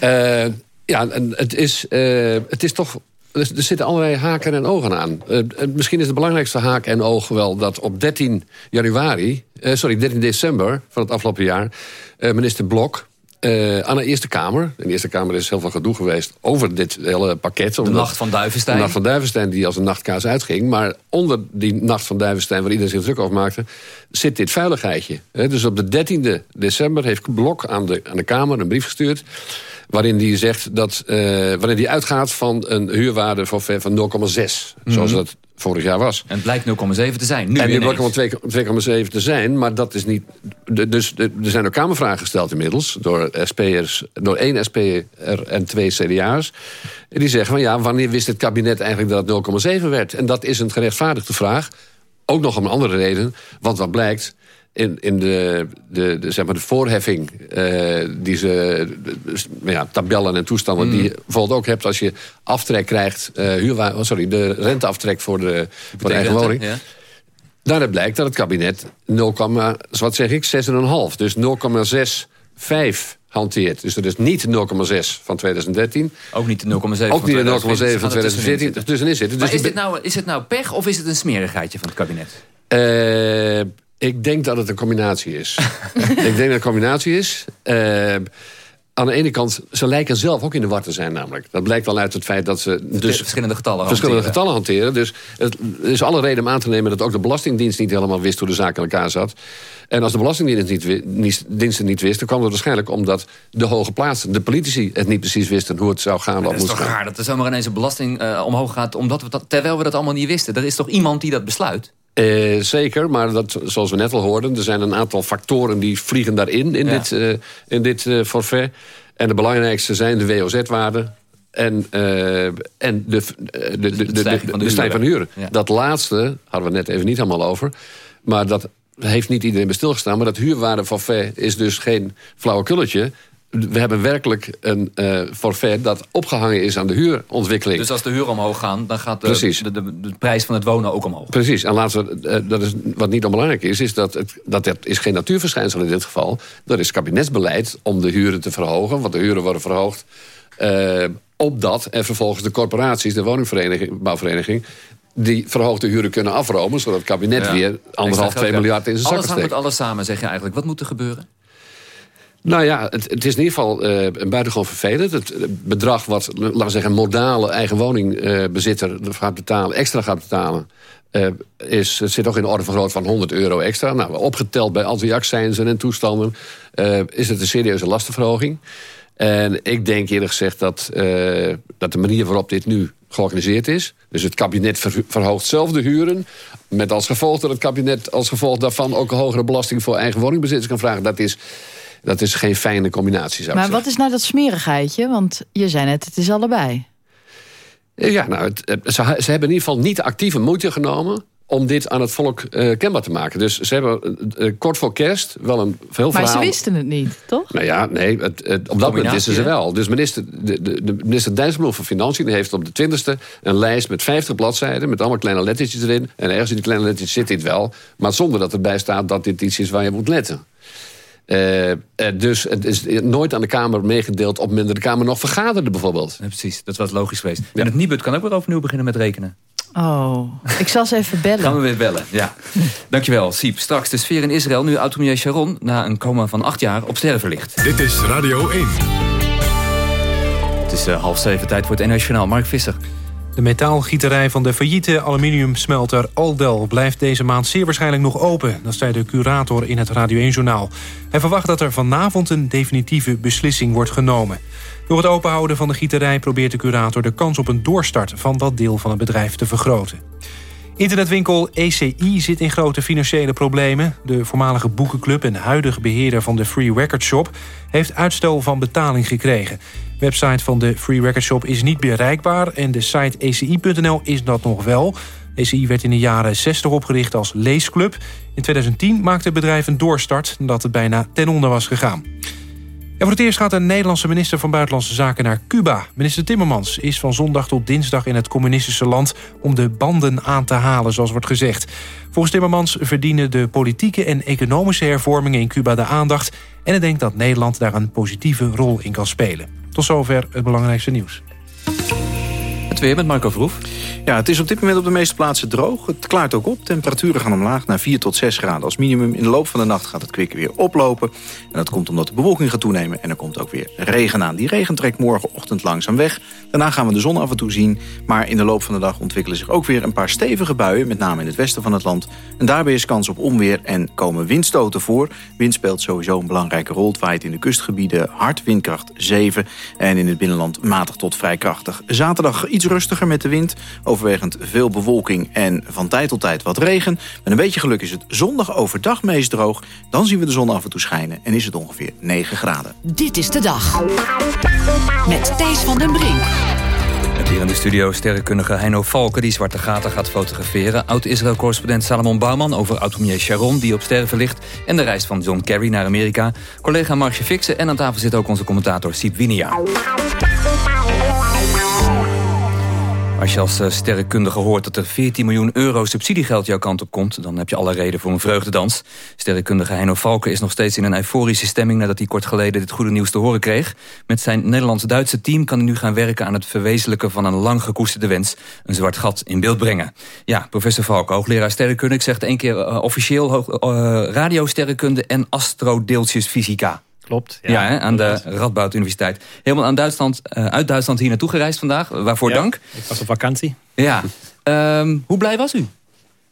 uh, ja, en het is, uh, het is toch er, zitten allerlei haken en ogen aan. Eh, eh, misschien is de belangrijkste haak en oog wel dat op 13 januari... eh, sorry, 13 december van het afgelopen jaar... eh, minister Blok eh, aan de Eerste Kamer... in de Eerste Kamer is heel veel gedoe geweest over dit hele pakket. De Nacht van Duivenstein. De Nacht van Duivenstein die als een nachtkaas uitging. Maar onder die Nacht van Duivenstein, waar iedereen zich druk over maakte... zit dit veiligheidje. Dus op de 13e december heeft Blok aan de, aan de Kamer een brief gestuurd waarin die zegt dat, waarin die uitgaat van een huurwaarde van, van 0,6. Zoals Mhm. dat vorig jaar was. En het blijkt 0,7 te zijn. Nu en ineens. blijkt allemaal 2,7 te zijn, maar dat is niet... Dus er zijn ook Kamervragen gesteld inmiddels... door, SP'ers, door één SP'er en twee CDA's. En die zeggen van ja, wanneer wist het kabinet eigenlijk dat het 0,7 werd? En dat is een gerechtvaardigde vraag. Ook nog om een andere reden. Want wat blijkt... In, in de, de, de, zeg maar de voorheffing, eh, die ze, ja, tabellen en toestanden... die je bijvoorbeeld ook hebt als je aftrek krijgt... huurwa- oh, sorry, de renteaftrek voor de, voor de eigen woning... Ja. Daaruit blijkt dat het kabinet 0, wat zeg ik, 6,5. Dus 0,65 hanteert. Dus dat is niet 0,6 van 2013. Ook niet de 0,7 Ook van niet de 0,7 van 2014. 2014. Dus Tussenin zitten. Dus maar is dit, nou, is het nou pech of is het een smerigheidje van het kabinet? Eh, ik denk dat het een combinatie is. ik denk dat het een combinatie is. Eh, aan de ene kant, ze lijken zelf ook in de war te zijn namelijk. Dat blijkt wel uit het feit dat ze dus verschillende getallen verschillende hanteren. getallen hanteren. Dus het er is alle reden om aan te nemen dat ook de Belastingdienst niet helemaal wist hoe de zaak in elkaar zat. En als de Belastingdienst niet, niet, dienst het niet wist, dan kwam dat waarschijnlijk omdat de hoge plaatsen, de politici, het niet precies wisten hoe het zou gaan. Wat Dat is toch gaan. raar dat er zomaar ineens een belasting eh, omhoog gaat... Omdat we dat, terwijl we dat allemaal niet wisten. Er is toch iemand die dat besluit? Eh, zeker, maar dat, zoals we net al hoorden... er zijn een aantal factoren die vliegen daarin in Ja. dit, eh, in dit eh, forfait. En de belangrijkste zijn de WOZ-waarde... En, eh, en de, de, de, de, de, de, stijging van de de stijging van de huren. Ja. Dat laatste hadden we net even niet allemaal over. Maar dat heeft niet iedereen bij stilgestaan. Maar dat huurwaarde forfait is dus geen flauwekulletje. We hebben werkelijk een eh, forfait dat opgehangen is aan de huurontwikkeling. Dus als de huur omhoog gaan, dan gaat de, de, de, de prijs van het wonen ook omhoog. Precies, en laten we, eh, dat is, wat niet onbelangrijk is... is dat het, dat het is geen natuurverschijnsel in dit geval. Dat is kabinetsbeleid om de huren te verhogen. Want de huren worden verhoogd eh, opdat... en vervolgens de corporaties, de woningvereniging, bouwvereniging... die verhoogde huren kunnen afromen... zodat het kabinet Ja. weer anderhalf, twee miljard in zijn Alles zakken hangt steekt. met alles samen, zeg je eigenlijk. Wat moet er gebeuren? Nou ja, het, is in ieder geval eh, een buitengewoon vervelend. Het bedrag wat, laten we zeggen, modale eigen woningbezitter gaat betalen, extra gaat betalen... eh, is, het zit ook in de orde van grootte van 100 euro extra. Nou, opgeteld bij al die accijnzen en toestanden... eh, is het een serieuze lastenverhoging. En ik denk eerlijk gezegd dat, dat de manier waarop dit nu georganiseerd is... dus het kabinet ver- verhoogt zelf de huren... met als gevolg dat het kabinet als gevolg daarvan... ook een hogere belasting voor eigen woningbezitters kan vragen... dat is, dat is geen fijne combinatie, zou Maar ik wat is nou dat smerigheidje? Want je zei net, het is allebei. Ja, nou, het, ze, ze hebben in ieder geval niet actieve moeite genomen... om dit aan het volk eh, kenbaar te maken. Dus ze hebben eh, eh, kort voor kerst wel een veel Maar verhaal... ze wisten het niet, toch? Nou ja, nee, het, het- op dat moment wisten ze wel. Dus minister, de, de, de minister Dijsselbloem van Financiën heeft op de 20e een lijst met 50 bladzijden... met allemaal kleine lettertjes erin. En ergens in die kleine lettertjes zit dit wel. Maar zonder dat erbij staat dat dit iets is waar je moet letten. Eh, eh, dus het is nooit aan de Kamer meegedeeld... op dat de Kamer nog vergaderde bijvoorbeeld. Ja, precies, dat was logisch geweest. En het Nibud kan ook weer overnieuw beginnen met rekenen. Oh, ik zal ze even bellen. Gaan we weer bellen, ja. Dankjewel, Siep. Straks de sfeer in Israël, nu oud-premier Sharon... na een coma van acht jaar op sterven ligt. Dit is Radio 1. Het is eh, half zeven, tijd voor het NOS Journaal. Mark Visser. De metaalgieterij van de failliete aluminiumsmelter Aldel... blijft deze maand zeer waarschijnlijk nog open. Dat zei de curator in het Radio 1-journaal. Hij verwacht dat er vanavond een definitieve beslissing wordt genomen. Door het openhouden van de gieterij probeert de curator... de kans op een doorstart van dat deel van het bedrijf te vergroten. Internetwinkel ECI zit in grote financiële problemen. De voormalige boekenclub en huidige beheerder van de Free Record Shop... heeft uitstel van betaling gekregen. Website van de Free Record Shop is niet bereikbaar... en de site ECI.nl is dat nog wel. ECI werd in de jaren 60 opgericht als leesclub. In 2010 maakte het bedrijf een doorstart... nadat het bijna ten onder was gegaan. En voor het eerst gaat een Nederlandse minister van Buitenlandse Zaken naar Cuba. Minister Timmermans is van zondag tot dinsdag in het communistische land... om de banden aan te halen, zoals wordt gezegd. Volgens Timmermans verdienen de politieke en economische hervormingen in Cuba de aandacht... en hij denkt dat Nederland daar een positieve rol in kan spelen. Tot zover het belangrijkste nieuws. Het weer met Marco Vroef. Ja, het is op dit moment op de meeste plaatsen droog. Het klaart ook op. Temperaturen gaan omlaag naar 4 tot 6 graden als minimum. In de loop van de nacht gaat het kwik weer oplopen. En dat komt omdat de bewolking gaat toenemen. En er komt ook weer regen aan. Die regen trekt morgenochtend langzaam weg. Daarna gaan we de zon af en toe zien. Maar in de loop van de dag ontwikkelen zich ook weer een paar stevige buien. Met name in het westen van het land. En daarbij is kans op onweer en komen windstoten voor. Wind speelt sowieso een belangrijke rol. Het waait in de kustgebieden hard, windkracht 7. En in het binnenland matig tot vrij krachtig. Zaterdag iets rustiger met de wind. Overwegend veel bewolking en van tijd tot tijd wat regen. Met een beetje geluk is het zondag overdag meest droog. Dan zien we de zon af en toe schijnen en is het ongeveer 9 graden. Dit is de dag. Met Thijs van den Brink. Met hier in de studio sterrenkundige Heino Valken... die zwarte gaten gaat fotograferen. Oud-Israël-correspondent Salomon Bouwman over atomier Sharon... die op sterven ligt. En de reis van John Kerry naar Amerika. Collega Marcia Fixen en aan tafel zit ook onze commentator Siep Winia. Als je als eh, sterrenkundige hoort dat er 14 miljoen euro subsidiegeld jouw kant op komt... dan heb je alle reden voor een vreugdedans. Sterrenkundige Heino Valken is nog steeds in een euforische stemming... nadat hij kort geleden dit goede nieuws te horen kreeg. Met zijn Nederlands-Duitse team kan hij nu gaan werken... aan het verwezenlijken van een lang gekoesterde wens... een zwart gat in beeld brengen. Ja, professor Valken, hoogleraar sterrenkunde... ik zeg het één keer uh, officieel, hoog, uh, radiosterrenkunde en astrodeeltjesfysica. Klopt. Ja, ja hè, aan de Radboud Universiteit. Helemaal aan Duitsland, uh, uit Duitsland hier naartoe gereisd vandaag. Waarvoor ja, dank. Ik was op vakantie. Ja. Um, hoe blij was u?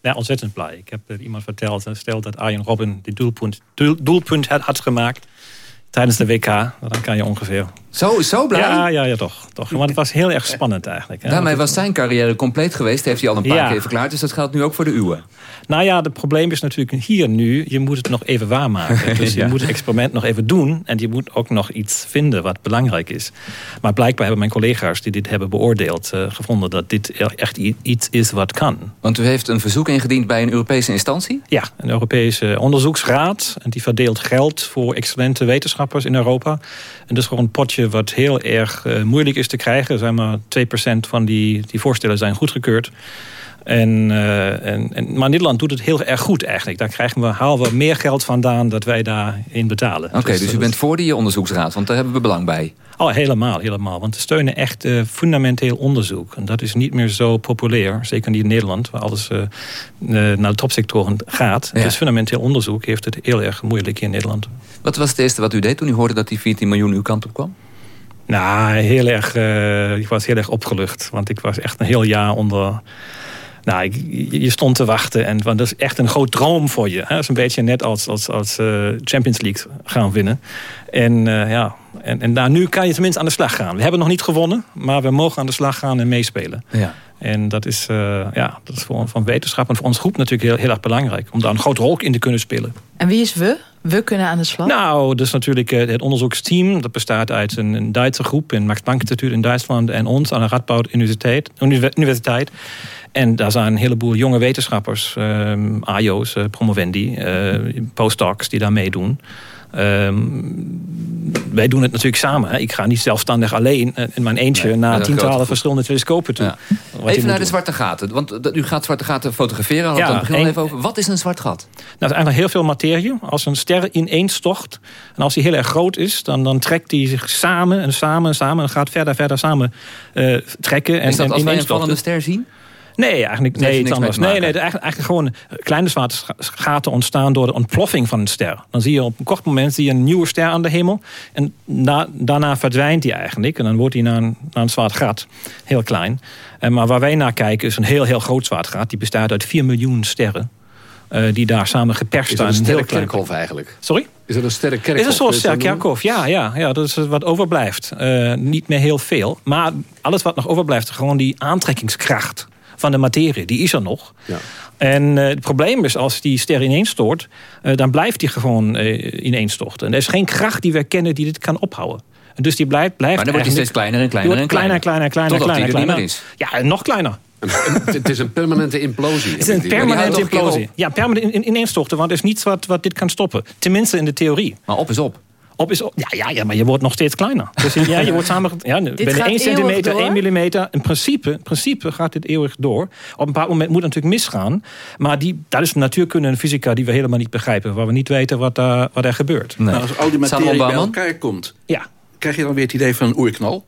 Ja, ontzettend blij. Ik heb uh, iemand verteld, stel dat Arjen Robben dit doelpunt, doel, doelpunt had, had gemaakt tijdens de WK. Dan kan je ongeveer... Zo, zo blij? Ja, ja, ja toch, toch. Want het was heel erg spannend eigenlijk. Hè? Daarmee was zijn carrière compleet geweest, heeft hij al een paar ja. keer verklaard. Dus dat geldt nu ook voor de uwe. Nou ja, het probleem is natuurlijk hier nu... je moet het nog even waarmaken. Dus ja. je moet het experiment nog even doen... en je moet ook nog iets vinden wat belangrijk is. Maar blijkbaar hebben mijn collega's die dit hebben beoordeeld... Uh, gevonden dat dit echt iets is wat kan. Want u heeft een verzoek ingediend bij een Europese instantie? Ja, een Europese onderzoeksraad. En die verdeelt geld voor excellente wetenschappers in Europa. En dus gewoon een potje wat heel erg uh, moeilijk is te krijgen. Zeg maar 2% van die, die voorstellen zijn goedgekeurd. En, uh, en, en, maar Nederland doet het heel erg goed eigenlijk. Daar krijgen we, halen we meer geld vandaan dat wij daarin betalen. Oké, okay, dus, dus u bent voor die onderzoeksraad, want daar hebben we belang bij. Oh, helemaal, helemaal. Want we steunen echt uh, fundamenteel onderzoek. En dat is niet meer zo populair, zeker niet in Nederland... waar alles uh, naar de topsectoren gaat. Ja. Dus fundamenteel onderzoek heeft het heel erg moeilijk in Nederland. Wat was het eerste wat u deed toen u hoorde dat die 14 miljoen uw kant op kwam? Nou, heel erg, uh, ik was heel erg opgelucht. Want ik was echt een heel jaar onder... Nou, ik, je stond te wachten. En, want dat is echt een groot droom voor je. Hè? Dat is een beetje net als, als, als uh, Champions League gaan winnen. En uh, ja, en, en daar, nu kan je tenminste aan de slag gaan. We hebben nog niet gewonnen, maar we mogen aan de slag gaan en meespelen. Ja. En dat is, uh, ja, dat is voor, van wetenschap en voor ons groep natuurlijk heel, heel erg belangrijk. Om daar een grote rol in te kunnen spelen. En wie is we? We kunnen aan de slag? Nou, dus natuurlijk het onderzoeksteam. Dat bestaat uit een, een Duitse groep in Max Planck Instituut in Duitsland. En ons aan de Radboud Universiteit. Universiteit. En daar zijn een heleboel jonge wetenschappers, um, AIO's, uh, promovendi, uh, postdocs die daar meedoen. Um, wij doen het natuurlijk samen. Hè. Ik ga niet zelfstandig alleen in mijn eentje nee, naar tientallen verschillende telescopen toe. Ja. Even naar de zwarte gaten. Want u gaat zwarte gaten fotograferen. Had ja, het even over. Wat is een zwart gat? Nou, het is eigenlijk heel veel materie. Als een ster ineenstort en als die heel erg groot is, dan, dan trekt die zich samen en samen en samen en gaat verder, verder samen uh, trekken. En, is dat en als wij een vallende ster zien? Nee, eigenlijk nee, iets anders. Nee, nee, eigenlijk, eigenlijk gewoon kleine zwarte gaten ontstaan door de ontploffing van een ster. Dan zie je op een kort moment zie je een nieuwe ster aan de hemel. En na, daarna verdwijnt die eigenlijk. En dan wordt die naar een, naar een zwart gat. Heel klein. En, maar waar wij naar kijken is een heel, heel groot zwart gat. Die bestaat uit 4 miljoen sterren. Uh, die daar samen geperst staan. Is dat een sterrenkerkhof eigenlijk? Sorry? Is dat een sterrenkerkhof? Is een soort sterrenkerkhof, ja, ja, ja. Dat is wat overblijft. Uh, niet meer heel veel. Maar alles wat nog overblijft, gewoon die aantrekkingskracht van de materie. Die is er nog. Ja. En uh, het probleem is, als die ster ineenstort... Uh, dan blijft die gewoon uh, ineenstorten. En er is geen kracht die we kennen die dit kan ophouden. En dus die blijft, blijft maar dan wordt die steeds kleiner en kleiner en kleiner. Kleiner, kleiner, kleiner, kleiner. kleiner. Ja, en nog kleiner. het is een permanente implosie. Het is een permanente implosie. Ja, permanent in, ineenstorten. Want er is niets wat, wat dit kan stoppen. Tenminste in de theorie. Maar op is op. Op is. Ja, ja, ja, maar je wordt nog steeds kleiner. Dus ja, je wordt samen. Ja, binnen 1 centimeter, 1 millimeter. In principe, in principe gaat dit eeuwig door. Op een bepaald moment moet het natuurlijk misgaan. Maar die, dat is natuurkunde en fysica die we helemaal niet begrijpen. Waar we niet weten wat, uh, wat er gebeurt. Nee. Nou, als al die materie bij elkaar komt... Ja. krijg je dan weer het idee van een oerknal?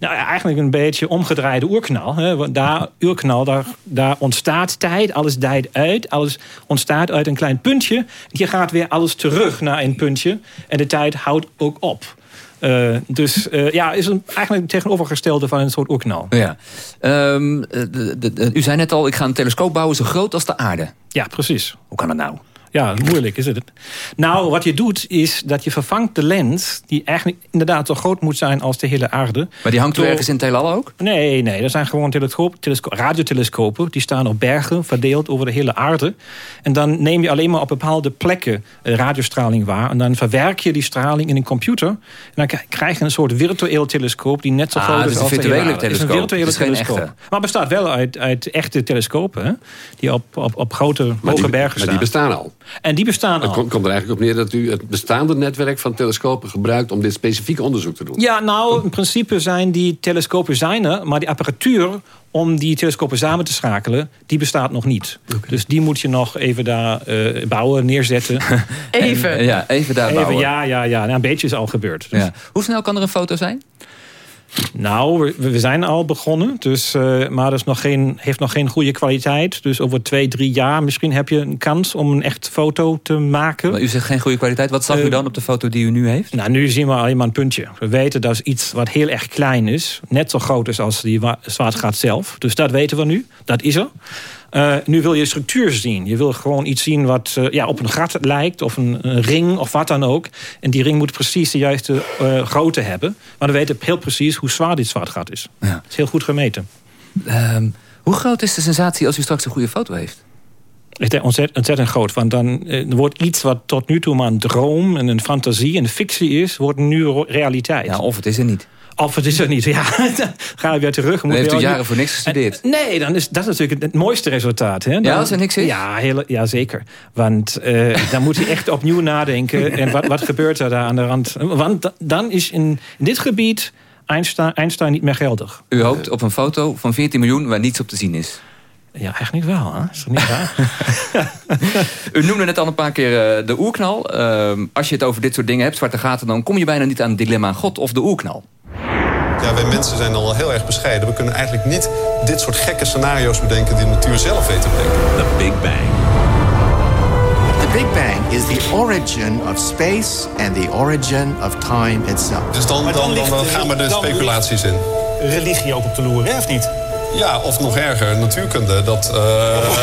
Nou, ja, eigenlijk een beetje omgedraaide oerknal. Hè. Want daar, oerknal, daar, daar ontstaat tijd, alles dijt uit. Alles ontstaat uit een klein puntje. Hier gaat weer alles terug naar een puntje. En de tijd houdt ook op. Uh, dus uh, ja, is een, eigenlijk het tegenovergestelde van een soort oerknal. Ja. Um, de, de, u zei net al, ik ga een telescoop bouwen zo groot als de aarde. Ja, precies. Hoe kan dat nou? Ja, moeilijk is het. Nou, wat je doet is dat je vervangt de lens... die eigenlijk inderdaad zo groot moet zijn als de hele aarde. Maar die hangt door... ergens in het heelal ook? Nee, nee, dat zijn gewoon telescoop, telescoop, radiotelescopen. Die staan op bergen, verdeeld over de hele aarde. En dan neem je alleen maar op bepaalde plekken radiostraling waar. En dan verwerk je die straling in een computer. En dan krijg je een soort virtueel telescoop... die net zo ah, groot is als een virtuele telescoop. Het is een virtuele is telescoop. Echte. Maar bestaat wel uit, uit echte telescopen. Hè? Die op, op, op grote, hoge maar die, bergen maar staan. die bestaan al. En die bestaan Het al. komt komt er eigenlijk op neer dat u het bestaande netwerk van telescopen gebruikt... om dit specifieke onderzoek te doen. Ja, nou, in principe zijn die telescopen zijn er... maar die apparatuur om die telescopen samen te schakelen... die bestaat nog niet. Dus die moet je nog even daar uh, bouwen, neerzetten. Even? En, ja, even daar even, bouwen. Ja, ja, ja. Nou, een beetje is al gebeurd. Dus. Ja. Hoe snel kan er een foto zijn? Nou, we, we, zijn al begonnen, dus, uh, maar dat is nog geen, heeft nog geen goede kwaliteit. Dus over twee, drie jaar misschien heb je een kans om een echt foto te maken. Maar u zegt geen goede kwaliteit. Wat zag uh, u dan op de foto die u nu heeft? Nou, nu zien we alleen maar een puntje. We weten dat is iets wat heel erg klein is. Net zo groot is als die zwaartegraad zelf. Dus dat weten we nu. Dat is er. Uh, nu wil je structuur zien. Je wil gewoon iets zien wat uh, ja, op een gat lijkt. Of een, een, ring of wat dan ook. En die ring moet precies de juiste uh, grootte hebben. Maar dan weten we heel precies hoe zwaar dit zwaartegat is. Ja. Dat is heel goed gemeten. Um, hoe groot is de sensatie als u straks een goede foto heeft? Het is ontzettend, ontzettend groot. Want dan wordt iets wat tot nu toe maar een droom en een fantasie en een fictie is... wordt nu realiteit. Ja, of het is er niet. Of het is er niet. Ja, dan gaan we weer terug. Dan heeft u jaren voor niks gestudeerd. En, nee, dan is dat is natuurlijk het mooiste resultaat. Hè? Dan, ja, als er niks is? Ja, heel, ja zeker. Want uh, dan moet je echt opnieuw nadenken. En wat, wat gebeurt er daar aan de rand? Want dan is in, in dit gebied Einstein, Einstein niet meer geldig. U hoopt op een foto van 14 miljoen waar niets op te zien is? Ja, eigenlijk wel. Hè? Is dat niet waar? U noemde net al een paar keer uh, de oerknal. Uh, als je het over dit soort dingen hebt, zwarte gaten... dan kom je bijna niet aan het dilemma God of de oerknal. Ja, wij mensen zijn al heel erg bescheiden. We kunnen eigenlijk niet dit soort gekke scenario's bedenken... die de natuur zelf weet te bedenken. The Big Bang. The Big Bang is the origin of space and the origin of time itself. Dus dan, dan, dan, dan, dan gaan we de speculaties in. Religie ook op de loer, hè, of niet? Ja, of nog erger, natuurkunde. Dat, uh...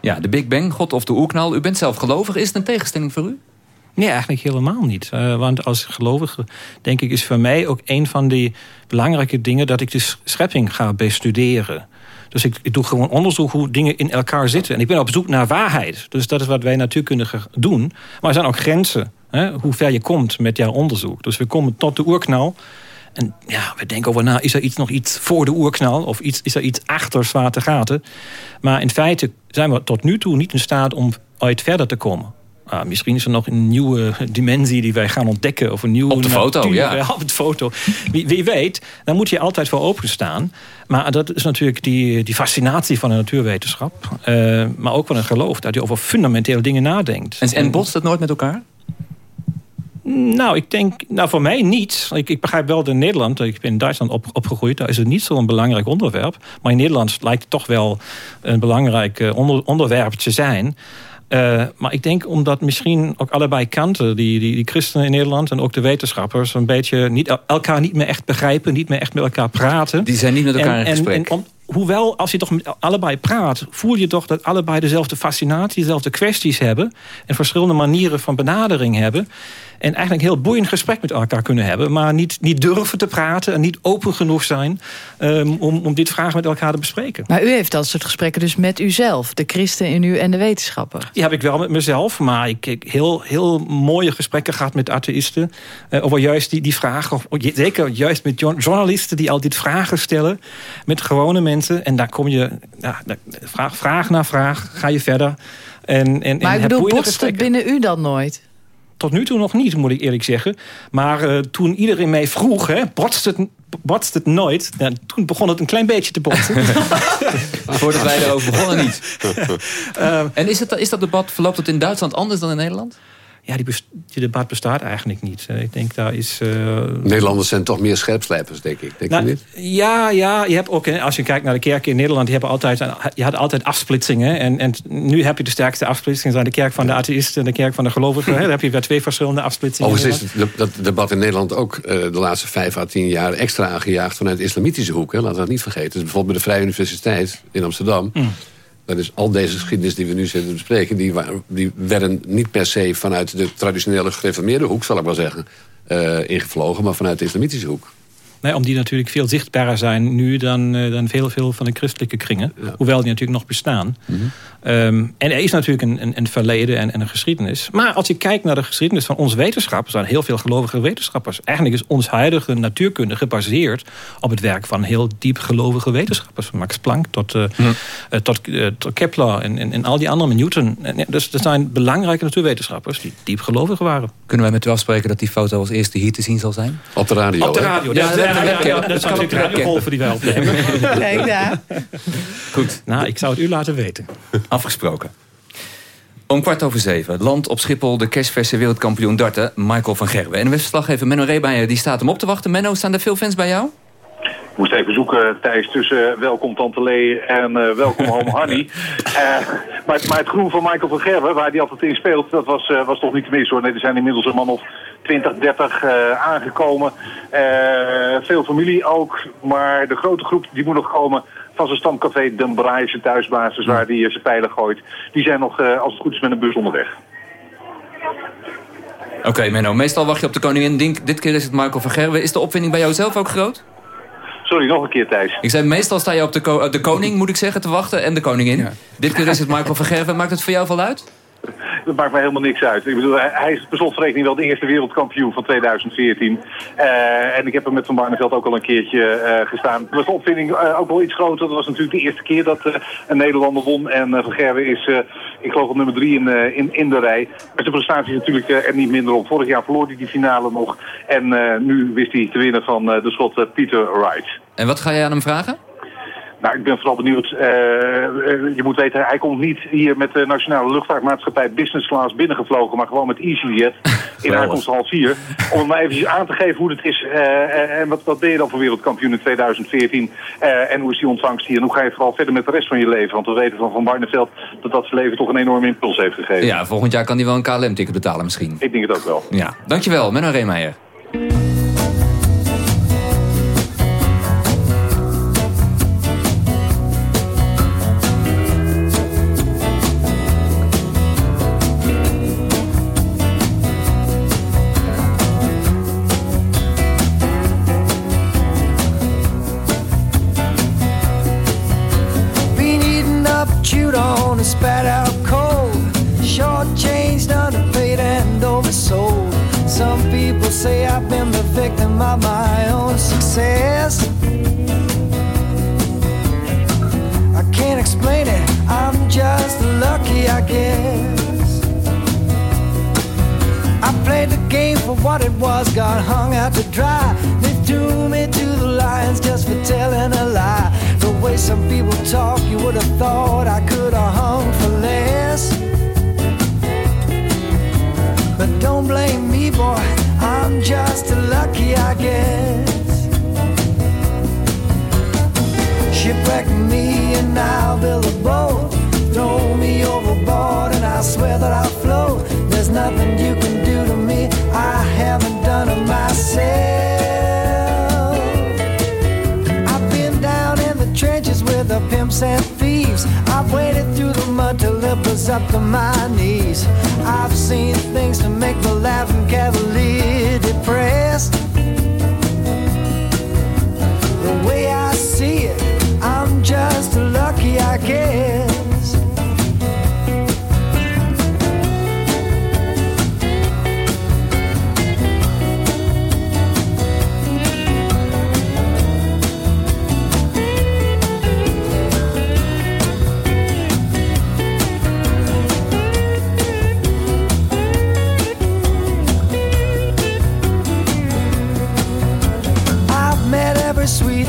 ja, de Big Bang, God of de oerknal. U bent zelf gelovig. Is het een tegenstelling voor u? Nee, eigenlijk helemaal niet. Uh, want als gelovige, denk ik, is voor mij ook een van die belangrijke dingen... dat ik de schepping ga bestuderen. Dus ik, ik, doe gewoon onderzoek hoe dingen in elkaar zitten. En ik ben op zoek naar waarheid. Dus dat is wat wij natuurkundigen doen. Maar er zijn ook grenzen. Hè, hoe ver je komt met jouw onderzoek. Dus we komen tot de oerknal... En ja, we denken over na, is er iets, nog iets voor de oerknal? Of iets, is er iets achter zwarte gaten? Maar in feite zijn we tot nu toe niet in staat om uit verder te komen. Ah, misschien is er nog een nieuwe dimensie die wij gaan ontdekken. Of een nieuwe op de foto, natuur, ja. Op de foto. Wie, wie, weet, daar moet je altijd voor openstaan. Maar dat is natuurlijk die, die fascinatie van de natuurwetenschap. Uh, maar ook van een geloof, dat je over fundamentele dingen nadenkt. En, en botst dat nooit met elkaar? Nou, ik denk, nou voor mij niet. Ik, ik begrijp wel dat in Nederland, ik ben in Duitsland op, opgegroeid, daar is het niet zo'n belangrijk onderwerp. Maar in Nederland lijkt het toch wel een belangrijk uh, onder, onderwerp te zijn. Uh, maar ik denk omdat misschien ook allebei kanten, die, die, die christenen in Nederland en ook de wetenschappers, een beetje niet, elkaar niet meer echt begrijpen, niet meer echt met elkaar praten. Die zijn niet met elkaar en, in gesprek. En, en om, hoewel, als je toch met allebei praat, voel je toch dat allebei dezelfde fascinatie, dezelfde kwesties hebben en verschillende manieren van benadering hebben. En eigenlijk een heel boeiend gesprek met elkaar kunnen hebben. Maar niet, niet durven te praten en niet open genoeg zijn... Um, om, om dit vraag met elkaar te bespreken. Maar u heeft dat soort gesprekken dus met uzelf. De christen in u en de wetenschapper. Die heb ik wel met mezelf. Maar ik heb heel, heel mooie gesprekken gehad met atheïsten. Uh, over juist die, die vragen. Of, zeker juist met journalisten die altijd vragen stellen. Met gewone mensen. En daar kom je ja, vraag, vraag na vraag. Ga je verder. En, en, maar en ik bedoel, botst het binnen u dan nooit? Tot nu toe nog niet, moet ik eerlijk zeggen. Maar uh, toen iedereen mij vroeg, hè, botst, het, botst het nooit... Nou, toen begon het een klein beetje te botsen. Voordat wij erover begonnen niet. uh, en is, het, is dat debat, verloopt het in Duitsland anders dan in Nederland? Ja, die, debat bestaat eigenlijk niet. Eh, ik denk daar is... eh, Nederlanders zijn toch meer scherpslijpers, denk ik. Denk nou, je niet? Ja, ja, je hebt ook, als je kijkt naar de kerken in Nederland... Die hebben altijd, je had altijd afsplitsingen. En, en nu heb je de sterkste afsplitsingen... zijn de kerk van de atheïsten en de kerk van de gelovigen. Dan heb je weer twee verschillende afsplitsingen. Overigens is dat debat in Nederland ook eh, de laatste vijf à tien jaar extra aangejaagd vanuit de islamitische hoek. Hè. Laten we dat niet vergeten. Dus bijvoorbeeld bij de Vrije Universiteit in Amsterdam. Mm. Dat is al deze geschiedenis die we nu zitten te bespreken... die, die werden niet per se vanuit de traditionele gereformeerde hoek, zal ik wel zeggen, eh, ingevlogen, maar vanuit de islamitische hoek. Nee, om die natuurlijk veel zichtbaarder zijn nu dan, eh, dan veel, veel van de christelijke kringen. Hoewel die natuurlijk nog bestaan. Mhm. Ehm, en er is natuurlijk een, een, een verleden en, en een geschiedenis. Maar als je kijkt naar de geschiedenis van onze wetenschappers... zijn heel veel gelovige wetenschappers. Eigenlijk is ons huidige natuurkunde gebaseerd... op het werk van heel diep gelovige wetenschappers. Van Max Planck tot, eh, eh, tot, eh, tot Kepler en, en, en al die anderen, Newton. En, dus er zijn belangrijke natuurwetenschappers... die diep gelovig waren. Kunnen wij met u afspreken dat die foto als eerste hier te zien zal zijn? Op de radio, Op de radio. Ja, dat, ja, dat- ja, ja, dat- dat zijn natuurlijk radiogolven die wij opnemen. Kijk daar. Goed. Nou, ik zou het u laten weten. Afgesproken. Om kwart over zeven landt op Schiphol de kerstverse wereldkampioen darten Michael van Gerwen. En de verslaggever Menno Reebijer die staat hem op te wachten. Menno, staan er veel fans bij jou? Ik moest even zoeken, Thijs, tussen eh, welkom Tante Lee en eh, welkom Home Honey. Eh, maar, maar het groen van Michael van Gerwen, waar hij altijd in speelt, dat was, was toch niet te missen hoor. Nee, er zijn inmiddels een man of 20, 30 eh, aangekomen. Veel familie ook, maar de grote groep die moet nog komen van zijn stamcafé Den Braai, zijn thuisbasis, waar hij eh, zijn pijlen gooit. Die zijn nog, eh, als het goed is, met een bus onderweg. Oké Menno, meestal wacht je op de koningin. Dink- Dit keer is het Michael van Gerwen. Is de opwinding bij jou zelf ook groot? Sorry, nog een keer Thijs. Ik zei, meestal sta je op de, ko- eh, de koning, moet ik zeggen, te wachten. En de koningin. Dit keer is het Michael van Gerwen. Maakt het voor jou veel uit? Dat maakt mij helemaal niks uit. Ik bedoel, hij- is per slotverrekening wel de eerste wereldkampioen van 2014. Eh, en ik heb hem met Van Barneveld ook al een keertje eh, gestaan. Toen was de opvinding eh, ook wel iets groter. Dat was natuurlijk de eerste keer dat een Nederlander won. En Van Gerwen is, ik geloof, op nummer drie in, in, in de rij. Maar zijn prestatie natuurlijk er niet minder op. Vorig jaar verloor hij die finale nog. En nu wist hij te winnen van de schot Peter Wright. En wat ga jij aan hem vragen? Nou, ik ben vooral benieuwd. eh, eh, je moet weten, hij komt niet hier met de Nationale Luchtvaartmaatschappij business class binnengevlogen, maar gewoon met EasyJet in aankomst half vier. Om het maar eventjes aan te geven hoe het is. eh, en wat, wat ben je dan voor wereldkampioen in 2014? Eh, en hoe is die ontvangst hier? En hoe ga je vooral verder met de rest van je leven? Want we weten van Van Barneveld dat dat zijn leven toch een enorme impuls heeft gegeven. Ja, volgend jaar kan hij wel een KLM-ticket betalen misschien. Ik denk het ook wel. Ja, dankjewel. Menno Reemeyer. Some people talk, you would have thought I could have hung for less. But don't blame me, boy, I'm just lucky, I guess. Shipwreck me and I'll build a boat. Throw me overboard and I swear that I'll float. There's nothing you can do to me, I haven't done it myself. Pimps and thieves. I've waded through the mud till it was up to my knees. I've seen things to make the laughing cavalier depressed.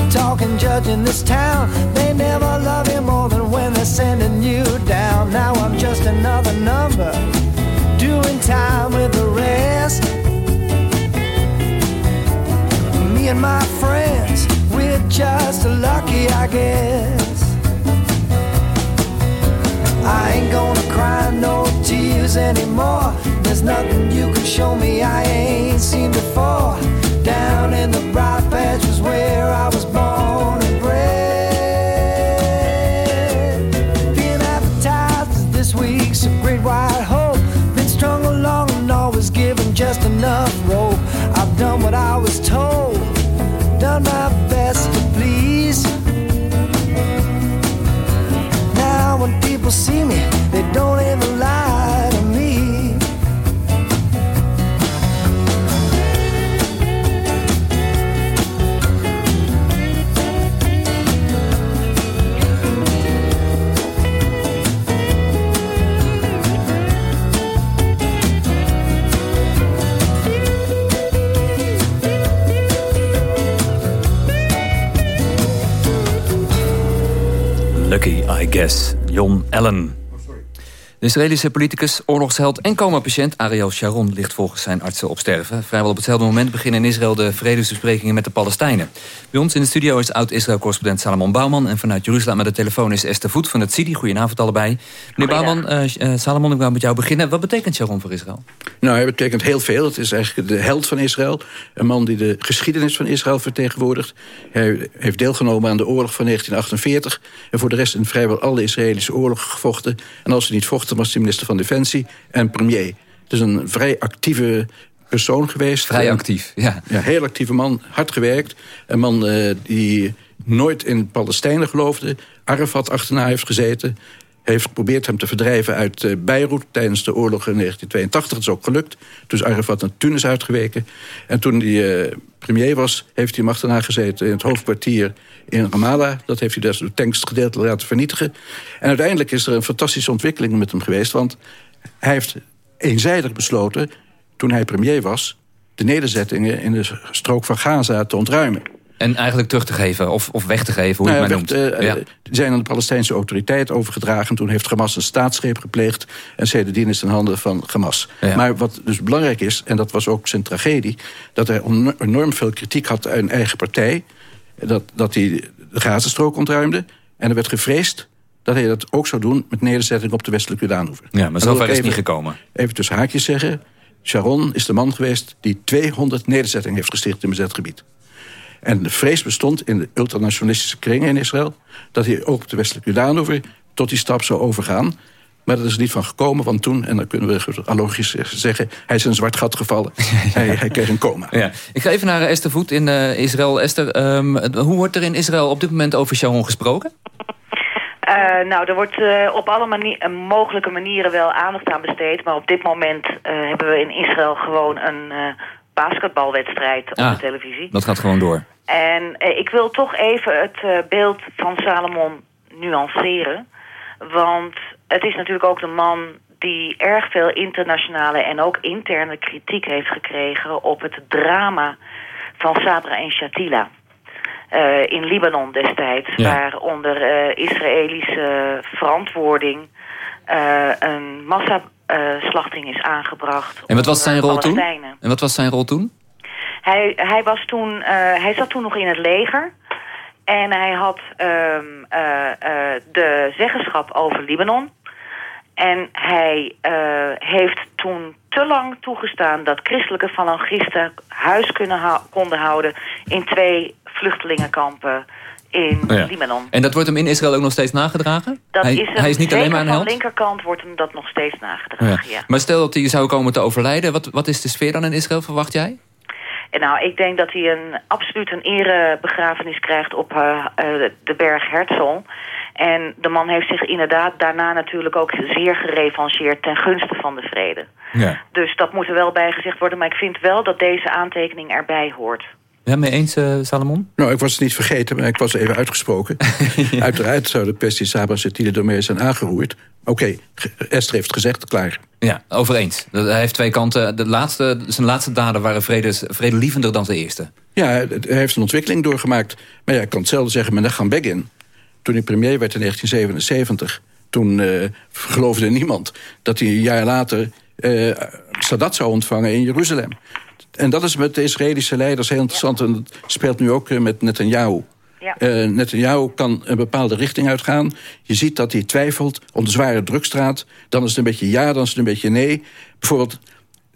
Talking judge in this town. They never love you more than when they're sending you down. Now I'm just another number, doing time with the rest. Me and my friends, we're just lucky, I guess. I ain't gonna cry no tears anymore. There's nothing you can show me I ain't seen before. Down in the bright patch was where I was born and bred. Being advertised this week's a great white hope. Been strung along and always given just enough Guess. Jon Allen. De Israëlische politicus, oorlogsheld en coma-patiënt Ariel Sharon ligt volgens zijn artsen op sterven. Vrijwel op hetzelfde moment beginnen in Israël de vredesbesprekingen met de Palestijnen. Bij ons in de studio is oud-Israël-correspondent Salomon Bouwman... en vanuit Jeruzalem met de telefoon is Esther Voet van het CIDI. Goedenavond allebei. Meneer Bouwman, uh, Salomon, ik wil met jou beginnen. Wat betekent Sharon voor Israël? Nou, hij betekent heel veel. Het is eigenlijk de held van Israël. Een man die de geschiedenis van Israël vertegenwoordigt. Hij heeft deelgenomen aan de oorlog van 1948... en voor de rest in vrijwel alle Israëlische oorlogen gevochten. En als hij niet was hij minister van Defensie en premier. Het is een vrij actieve persoon geweest. Vrij actief, ja. Ja, heel actieve man, hard gewerkt. Een man uh, die nooit in Palestijnen geloofde. Arafat achterna heeft gezeten heeft geprobeerd hem te verdrijven uit uh, Beirut... tijdens de oorlog in 1982. Dat is ook gelukt. Toen is Arafat naar Tunis uitgeweken. En toen hij uh, premier was, heeft hij hem achterna gezeten... in het hoofdkwartier in Ramallah. Dat heeft hij dus door tanks gedeeltelijk laten vernietigen. En uiteindelijk is er een fantastische ontwikkeling met hem geweest... want hij heeft eenzijdig besloten, toen hij premier was... de nederzettingen in de strook van Gaza te ontruimen. En eigenlijk terug te geven, of, of weg te geven, hoe nou, je het maar noemt. Uh, ja. zijn aan de Palestijnse autoriteit overgedragen. Toen heeft Hamas een staatsgreep gepleegd. En sindsdien is in handen van Hamas. Ja. Maar wat dus belangrijk is, en dat was ook zijn tragedie... dat hij enorm veel kritiek had aan eigen partij. Dat, dat hij de Gazastrook ontruimde. En er werd gevreesd dat hij dat ook zou doen met nederzetting op de westelijke Jordaanoever. Ja, maar zover is het niet gekomen. Even tussen haakjes zeggen. Sharon is de man geweest die 200 nederzettingen heeft gesticht in bezet gebied. En de vrees bestond in de ultranationalistische kringen in Israël... dat hij ook op de westelijke Jordaanover tot die stap zou overgaan. Maar dat is er niet van gekomen, want toen... en dan kunnen we logisch zeggen... hij is in een zwart gat gevallen. hij, hij, kreeg een coma. Ja. Ik ga even naar Esther Voet in uh, Israël. Esther, um, hoe wordt er in Israël op dit moment over Sharon gesproken? Uh, nou, er wordt uh, op alle mogelijke manieren wel aandacht aan besteed. Maar op dit moment hebben we in Israël gewoon een basketbalwedstrijd op ah, de televisie. Dat gaat gewoon door. En uh, ik wil toch even het uh, beeld van Salomon nuanceren. Want het is natuurlijk ook de man die erg veel internationale en ook interne kritiek heeft gekregen op het drama van Sabra en Shatila. Uh, in Libanon destijds, ja. waar onder Israëlische verantwoording een massa slachting is aangebracht. En wat was zijn rol toen? En wat was zijn rol toen? Hij, hij, was toen, uh, hij zat toen nog in het leger. En hij had um, uh, de zeggenschap over Libanon. En hij heeft toen te lang toegestaan dat christelijke falangisten huis kunnen hou konden houden in twee vluchtelingenkampen in oh ja. Libanon. En dat wordt hem in Israël ook nog steeds nagedragen? Dat hij, is hij is niet alleen maar een held? Aan de linkerkant wordt hem dat nog steeds nagedragen, ja. ja. Maar stel dat hij zou komen te overlijden, wat, wat is de sfeer dan in Israël, verwacht jij? En nou, ik denk dat hij een, absoluut een erebegrafenis krijgt op uh, uh, de berg Herzl. En de man heeft zich inderdaad daarna natuurlijk ook zeer gerevancheerd ten gunste van de vrede. Ja. Dus dat moet er wel bij gezegd worden. Maar ik vind wel dat deze aantekening erbij hoort. Ja, mee eens, uh, Salomon? Nou, ik was het niet vergeten, maar ik was even uitgesproken. ja. Uiteraard zou de pesticide door mij zijn aangeroerd. Oké, okay, Esther heeft gezegd, klaar. Ja, over eens. Hij heeft twee kanten. De laatste, zijn laatste daden waren vredes, vredelievender dan de eerste. Ja, hij heeft een ontwikkeling doorgemaakt. Maar ja, ik kan hetzelfde zeggen met Nachan Begin. Toen hij premier werd in 1977... toen uh, geloofde niemand dat hij een jaar later eh, Sadat zou ontvangen in Jeruzalem. En dat is met de Israëlische leiders heel interessant. En dat speelt nu ook eh, met Netanyahu. Ja. Eh, Netanyahu kan een bepaalde richting uitgaan. Je ziet dat hij twijfelt onder zware drukstraat. Dan is het een beetje ja, dan is het een beetje nee. Bijvoorbeeld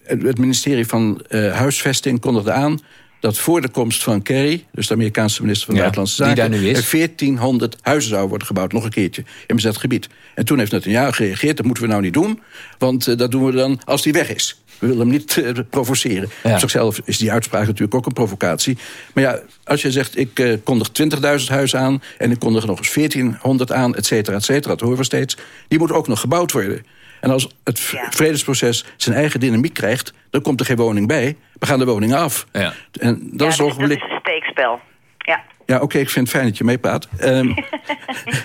het ministerie van eh, Huisvesting kondigde aan... dat voor de komst van Kerry, dus de Amerikaanse minister van Ja, Buitenlandse die Zaken... daar nu is. er 1400 huizen zouden worden gebouwd, nog een keertje, in bezet gebied. En toen heeft Netanyahu gereageerd, dat moeten we nou niet doen... want dat doen we dan als die weg is. We willen hem niet eh, provoceren. Ja. Op zichzelf is die uitspraak natuurlijk ook een provocatie. Maar ja, als je zegt, ik eh, kondig 20.000 huizen aan... en ik kondig nog eens 1400 aan, et cetera, et cetera... dat horen we steeds. Die moeten ook nog gebouwd worden. En als het vredesproces zijn eigen dynamiek krijgt... dan komt er geen woning bij. We gaan de woningen af. Ja. En dat is dat ogenblik... is een steekspel. Ja. Ja, oké, ik vind het fijn dat je meepraat. Ehm,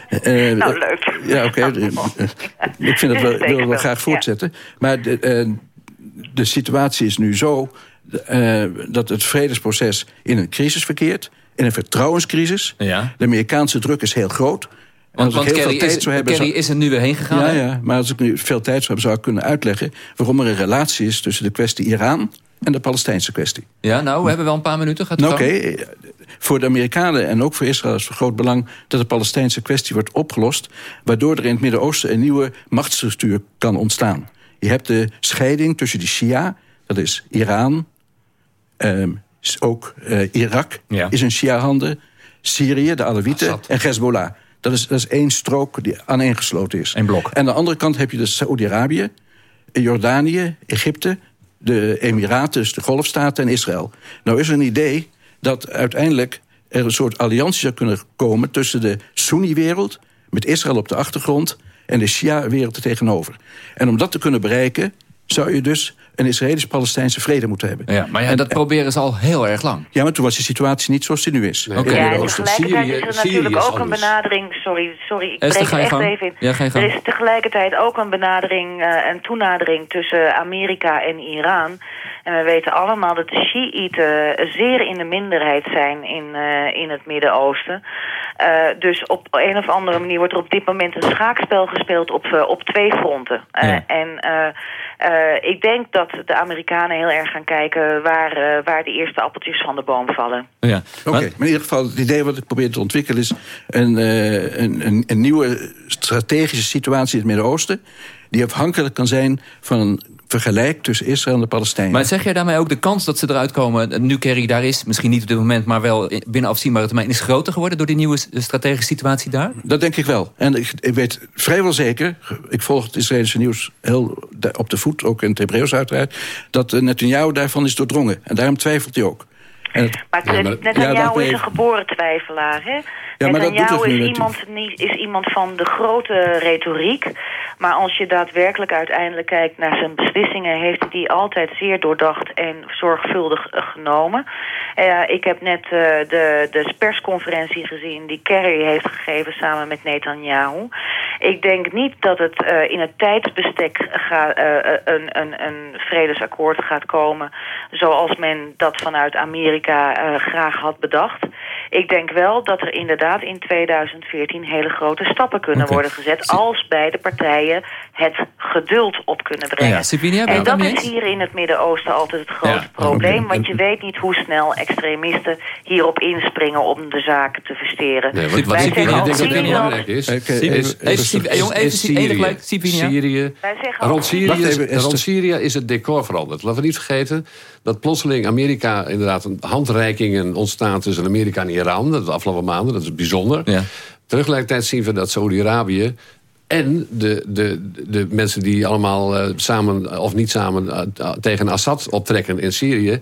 eh, Nou, leuk. Ja, oké. ik vind het wel, wil het wel graag voortzetten. Maar de, eh, de situatie is nu zo... eh, dat het vredesproces in een crisis verkeert. In een vertrouwenscrisis. Ja. De Amerikaanse druk is heel groot. En Want, als ik want heel Kerry, veel tijd is, zou hebben, Kerry zou- is er nu weer heen gegaan. ja, ja, maar als ik nu veel tijd zou hebben... zou ik kunnen uitleggen waarom er een relatie is... tussen de kwestie Iran en de Palestijnse kwestie. Ja, nou, we hebben wel een paar minuten. Gaat Nou, Oké, eh, voor de Amerikanen en ook voor Israël is het van groot belang... dat de Palestijnse kwestie wordt opgelost... waardoor er in het Midden-Oosten een nieuwe machtsstructuur kan ontstaan. Je hebt de scheiding tussen de Shia, dat is Iran... ehm, ook eh, Irak Ja. is in Shia-handen... Syrië, de Alawieten en Hezbollah. Dat is, dat is één strook die aaneengesloten is. Een blok. En aan de andere kant heb je dus Saoedi-Arabië... Jordanië, Egypte, de Emiraten, dus de Golfstaten en Israël. Nou is er een idee dat uiteindelijk er een soort alliantie zou kunnen komen... tussen de Sunni-wereld, met Israël op de achtergrond... en de Shia-wereld er tegenover. En om dat te kunnen bereiken, zou je dus een Israëlisch-Palestijnse vrede moeten hebben. Ja, maar ja, dat proberen ze al heel erg lang. Ja, maar toen was de situatie niet zoals die nu is. Oké. In het Ja, en tegelijkertijd is er natuurlijk ook een benadering... Sorry, sorry, ik Esther, breek ga er je echt gang. even in. Ja, ga je gang. Er is tegelijkertijd ook een benadering eh, en toenadering tussen Amerika en Iran. En we weten allemaal dat de Shiiten zeer in de minderheid zijn in, eh, in het Midden-Oosten. Eh, dus op een of andere manier wordt er op dit moment een schaakspel gespeeld op, op twee fronten. Eh, Ja. En eh, ik denk dat de Amerikanen heel erg gaan kijken waar, eh, waar de eerste appeltjes van de boom vallen. Ja. Oké, maar in ieder geval, het idee wat ik probeer te ontwikkelen... is een, eh, een, een, een nieuwe strategische situatie in het Midden-Oosten... die afhankelijk kan zijn van een vergelijk tussen Israël en de Palestijnen. Maar zeg jij daarmee ook de kans dat ze eruit komen... nu Kerry daar is, misschien niet op dit moment... maar wel binnen afzienbare termijn... is groter geworden door die nieuwe strategische situatie daar? Dat denk ik wel. En ik, ik weet vrijwel zeker, ik volg het Israëlische nieuws heel op de voet... ook in het Hebreeuws uiteraard, dat eh, Netanyahu daarvan is doordrongen. En daarom twijfelt hij ook. Maar Ja, maar- Netanyahu ja, is een geboren twijfelaar, hè? Ja, maar dat doet Netanyahu het nu is, iemand, is iemand van de grote retoriek. Maar als je daadwerkelijk uiteindelijk kijkt naar zijn beslissingen... heeft hij die altijd zeer doordacht en zorgvuldig eh, genomen. Eh, ik heb net eh, de, de persconferentie gezien die Kerry heeft gegeven samen met Netanyahu. Ik denk niet dat het in het tijdsbestek ga, een, een, een vredesakkoord gaat komen... zoals men dat vanuit Amerika eh, graag had bedacht. Ik denk wel dat er inderdaad in 2014 hele grote stappen kunnen worden gezet... als beide partijen het geduld op kunnen brengen. Ja, Sibinia, je en dat is hier in het Midden-Oosten altijd het grote Ja, probleem. Want je weet niet hoe snel extremisten hierop inspringen om de zaken te versteren. Nee, wat, wat al dat heel Syrië- belangrijk is, even- Syrië, Sibinia. Rond Syrië, is, even, Esther. rond Syrië is het decor veranderd. Laten we niet vergeten dat plotseling Amerika inderdaad een handreikingen ontstaan tussen Amerika en Iran. Dat is de afgelopen maanden, dat is bijzonder. Ja. Tegelijkertijd zien we dat Saudi-Arabië en de, de, de mensen die allemaal eh, samen of niet samen eh, tegen Assad optrekken in Syrië.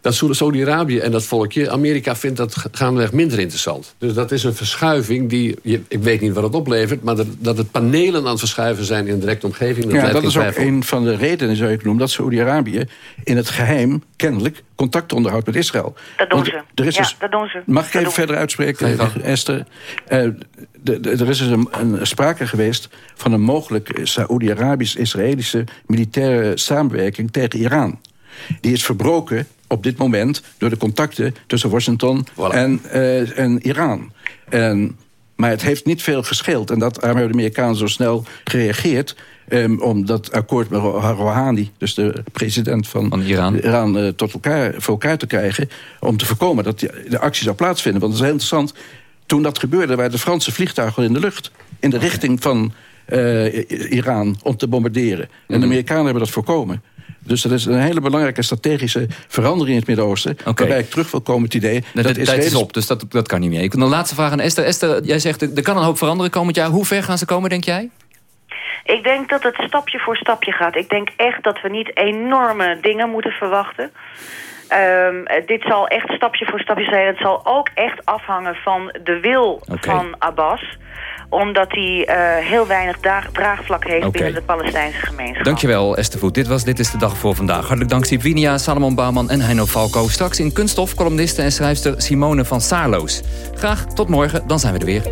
Dat Saudi-Arabië en dat volkje, Amerika vindt dat gaandeweg minder interessant. Dus dat is een verschuiving die, je- ik weet niet wat het oplevert... maar dat, dat het panelen aan het verschuiven zijn in de directe omgeving... dat ja, dat is ook een van de redenen, zou ik noemen... dat Saoedi-Arabië in het geheim kennelijk contact onderhoudt met Israël. Dat doen Want ze. Er is Ja, dus, dat doen ze. Mag ik Dat even verder uitspreken. Esther? Eh, de- de- er is dus een, een sprake geweest van een mogelijk Saoedi-Arabisch-Israëlische militaire samenwerking tegen Iran. Die is verbroken op dit moment door de contacten tussen Washington en, eh, en Iran. En, maar het heeft niet veel gescheeld. En dat, hebben de Amerikanen zo snel gereageerd. Um, om dat akkoord met Rouhani, dus de president van, Iran, Iran uh, tot elkaar, voor elkaar te krijgen. Om te voorkomen dat die, de actie zou plaatsvinden. Want het is heel interessant. Toen dat gebeurde, waren de Franse vliegtuigen in de lucht. In de richting van uh, Iran om te bombarderen. En de mhm. Amerikanen hebben dat voorkomen. Dus dat is een hele belangrijke strategische verandering in het Midden-Oosten. Okay. Waarbij ik terug wil komen het idee... dat de tijd is op, dus dat, dat kan niet meer. Ik wil een laatste vraag aan Esther. Esther, jij zegt er kan een hoop veranderen komend jaar. Hoe ver gaan ze komen, denk jij? Ik denk dat het stapje voor stapje gaat. Ik denk echt dat we niet enorme dingen moeten verwachten. Um, dit zal echt stapje voor stapje zijn. Het zal ook echt afhangen van de wil van Abbas omdat hij uh, heel weinig draagvlak heeft okay. binnen de Palestijnse gemeenschap. Dankjewel Esther Voet. Dit was Dit is de Dag voor vandaag. Hartelijk dank Sivinia, Salomon Bouwman en Heino Falco. Straks in Kunststof columniste en schrijfster Simone van Saarloos. Graag tot morgen, dan zijn we er weer.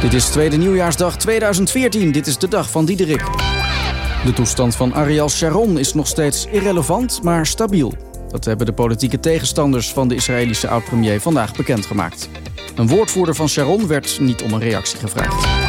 Dit is tweede nieuwjaarsdag 2014. Dit is de dag van Diederik. De toestand van Ariel Sharon is nog steeds irrelevant, maar stabiel. Dat hebben de politieke tegenstanders van de Israëlische oud-premier vandaag bekendgemaakt. Een woordvoerder van Sharon werd niet om een reactie gevraagd.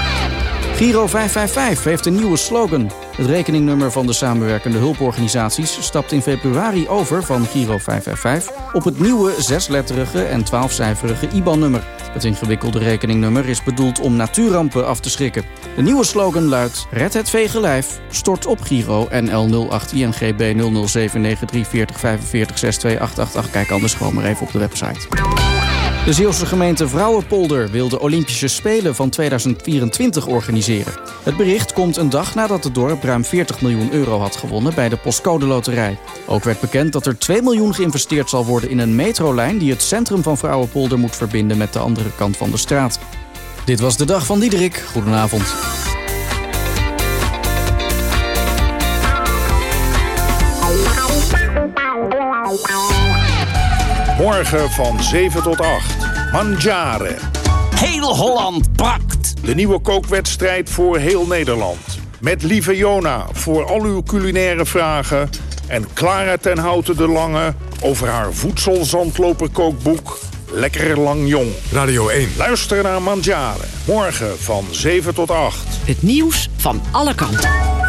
Giro 555 heeft een nieuwe slogan. Het rekeningnummer van de samenwerkende hulporganisaties stapt in februari over van Giro 555 op het nieuwe zesletterige en twaalfcijferige IBAN-nummer. Het ingewikkelde rekeningnummer is bedoeld om natuurrampen af te schrikken. De nieuwe slogan luidt: Red het vege stort op Giro NL 08 INGB 007934456288. Kijk anders gewoon maar even op de website. De Zeeuwse gemeente Vrouwenpolder wil de Olympische Spelen van 2024 organiseren. Het bericht komt een dag nadat het dorp ruim 40 miljoen euro had gewonnen bij de Postcode Loterij. Ook werd bekend dat er 2 miljoen geïnvesteerd zal worden in een metrolijn die het centrum van Vrouwenpolder moet verbinden met de andere kant van de straat. Dit was de dag van Diederik. Goedenavond. Morgen van 7 tot 8. Manjare. Heel Holland pakt. De nieuwe kookwedstrijd voor heel Nederland. Met Lieve Jona voor al uw culinaire vragen. En Clara ten Houten de Lange over haar voedselzandloperkookboek Lekker Lang Jong. Radio 1. Luister naar Manjare. Morgen van 7 tot 8. Het nieuws van alle kanten.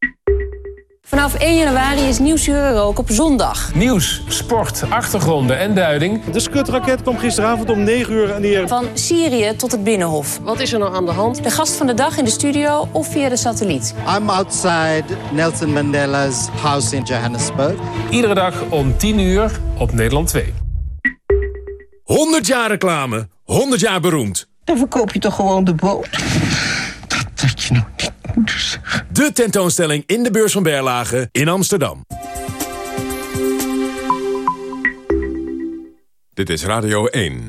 Vanaf 1 januari is Nieuwsuur ook op zondag. Nieuws, sport, achtergronden en duiding. De skutraket kwam gisteravond om 9 uur neer. Van Syrië tot het Binnenhof. Wat is er nou aan de hand? De gast van de dag in de studio of via de satelliet. I'm outside Nelson Mandela's house in Johannesburg. Iedere dag om 10 uur op Nederland 2. 100 jaar reclame, 100 jaar beroemd. Dan verkoop je toch gewoon de boot? Dat dat je nog niet de tentoonstelling in de beurs van Berlage in Amsterdam. Dit is Radio 1.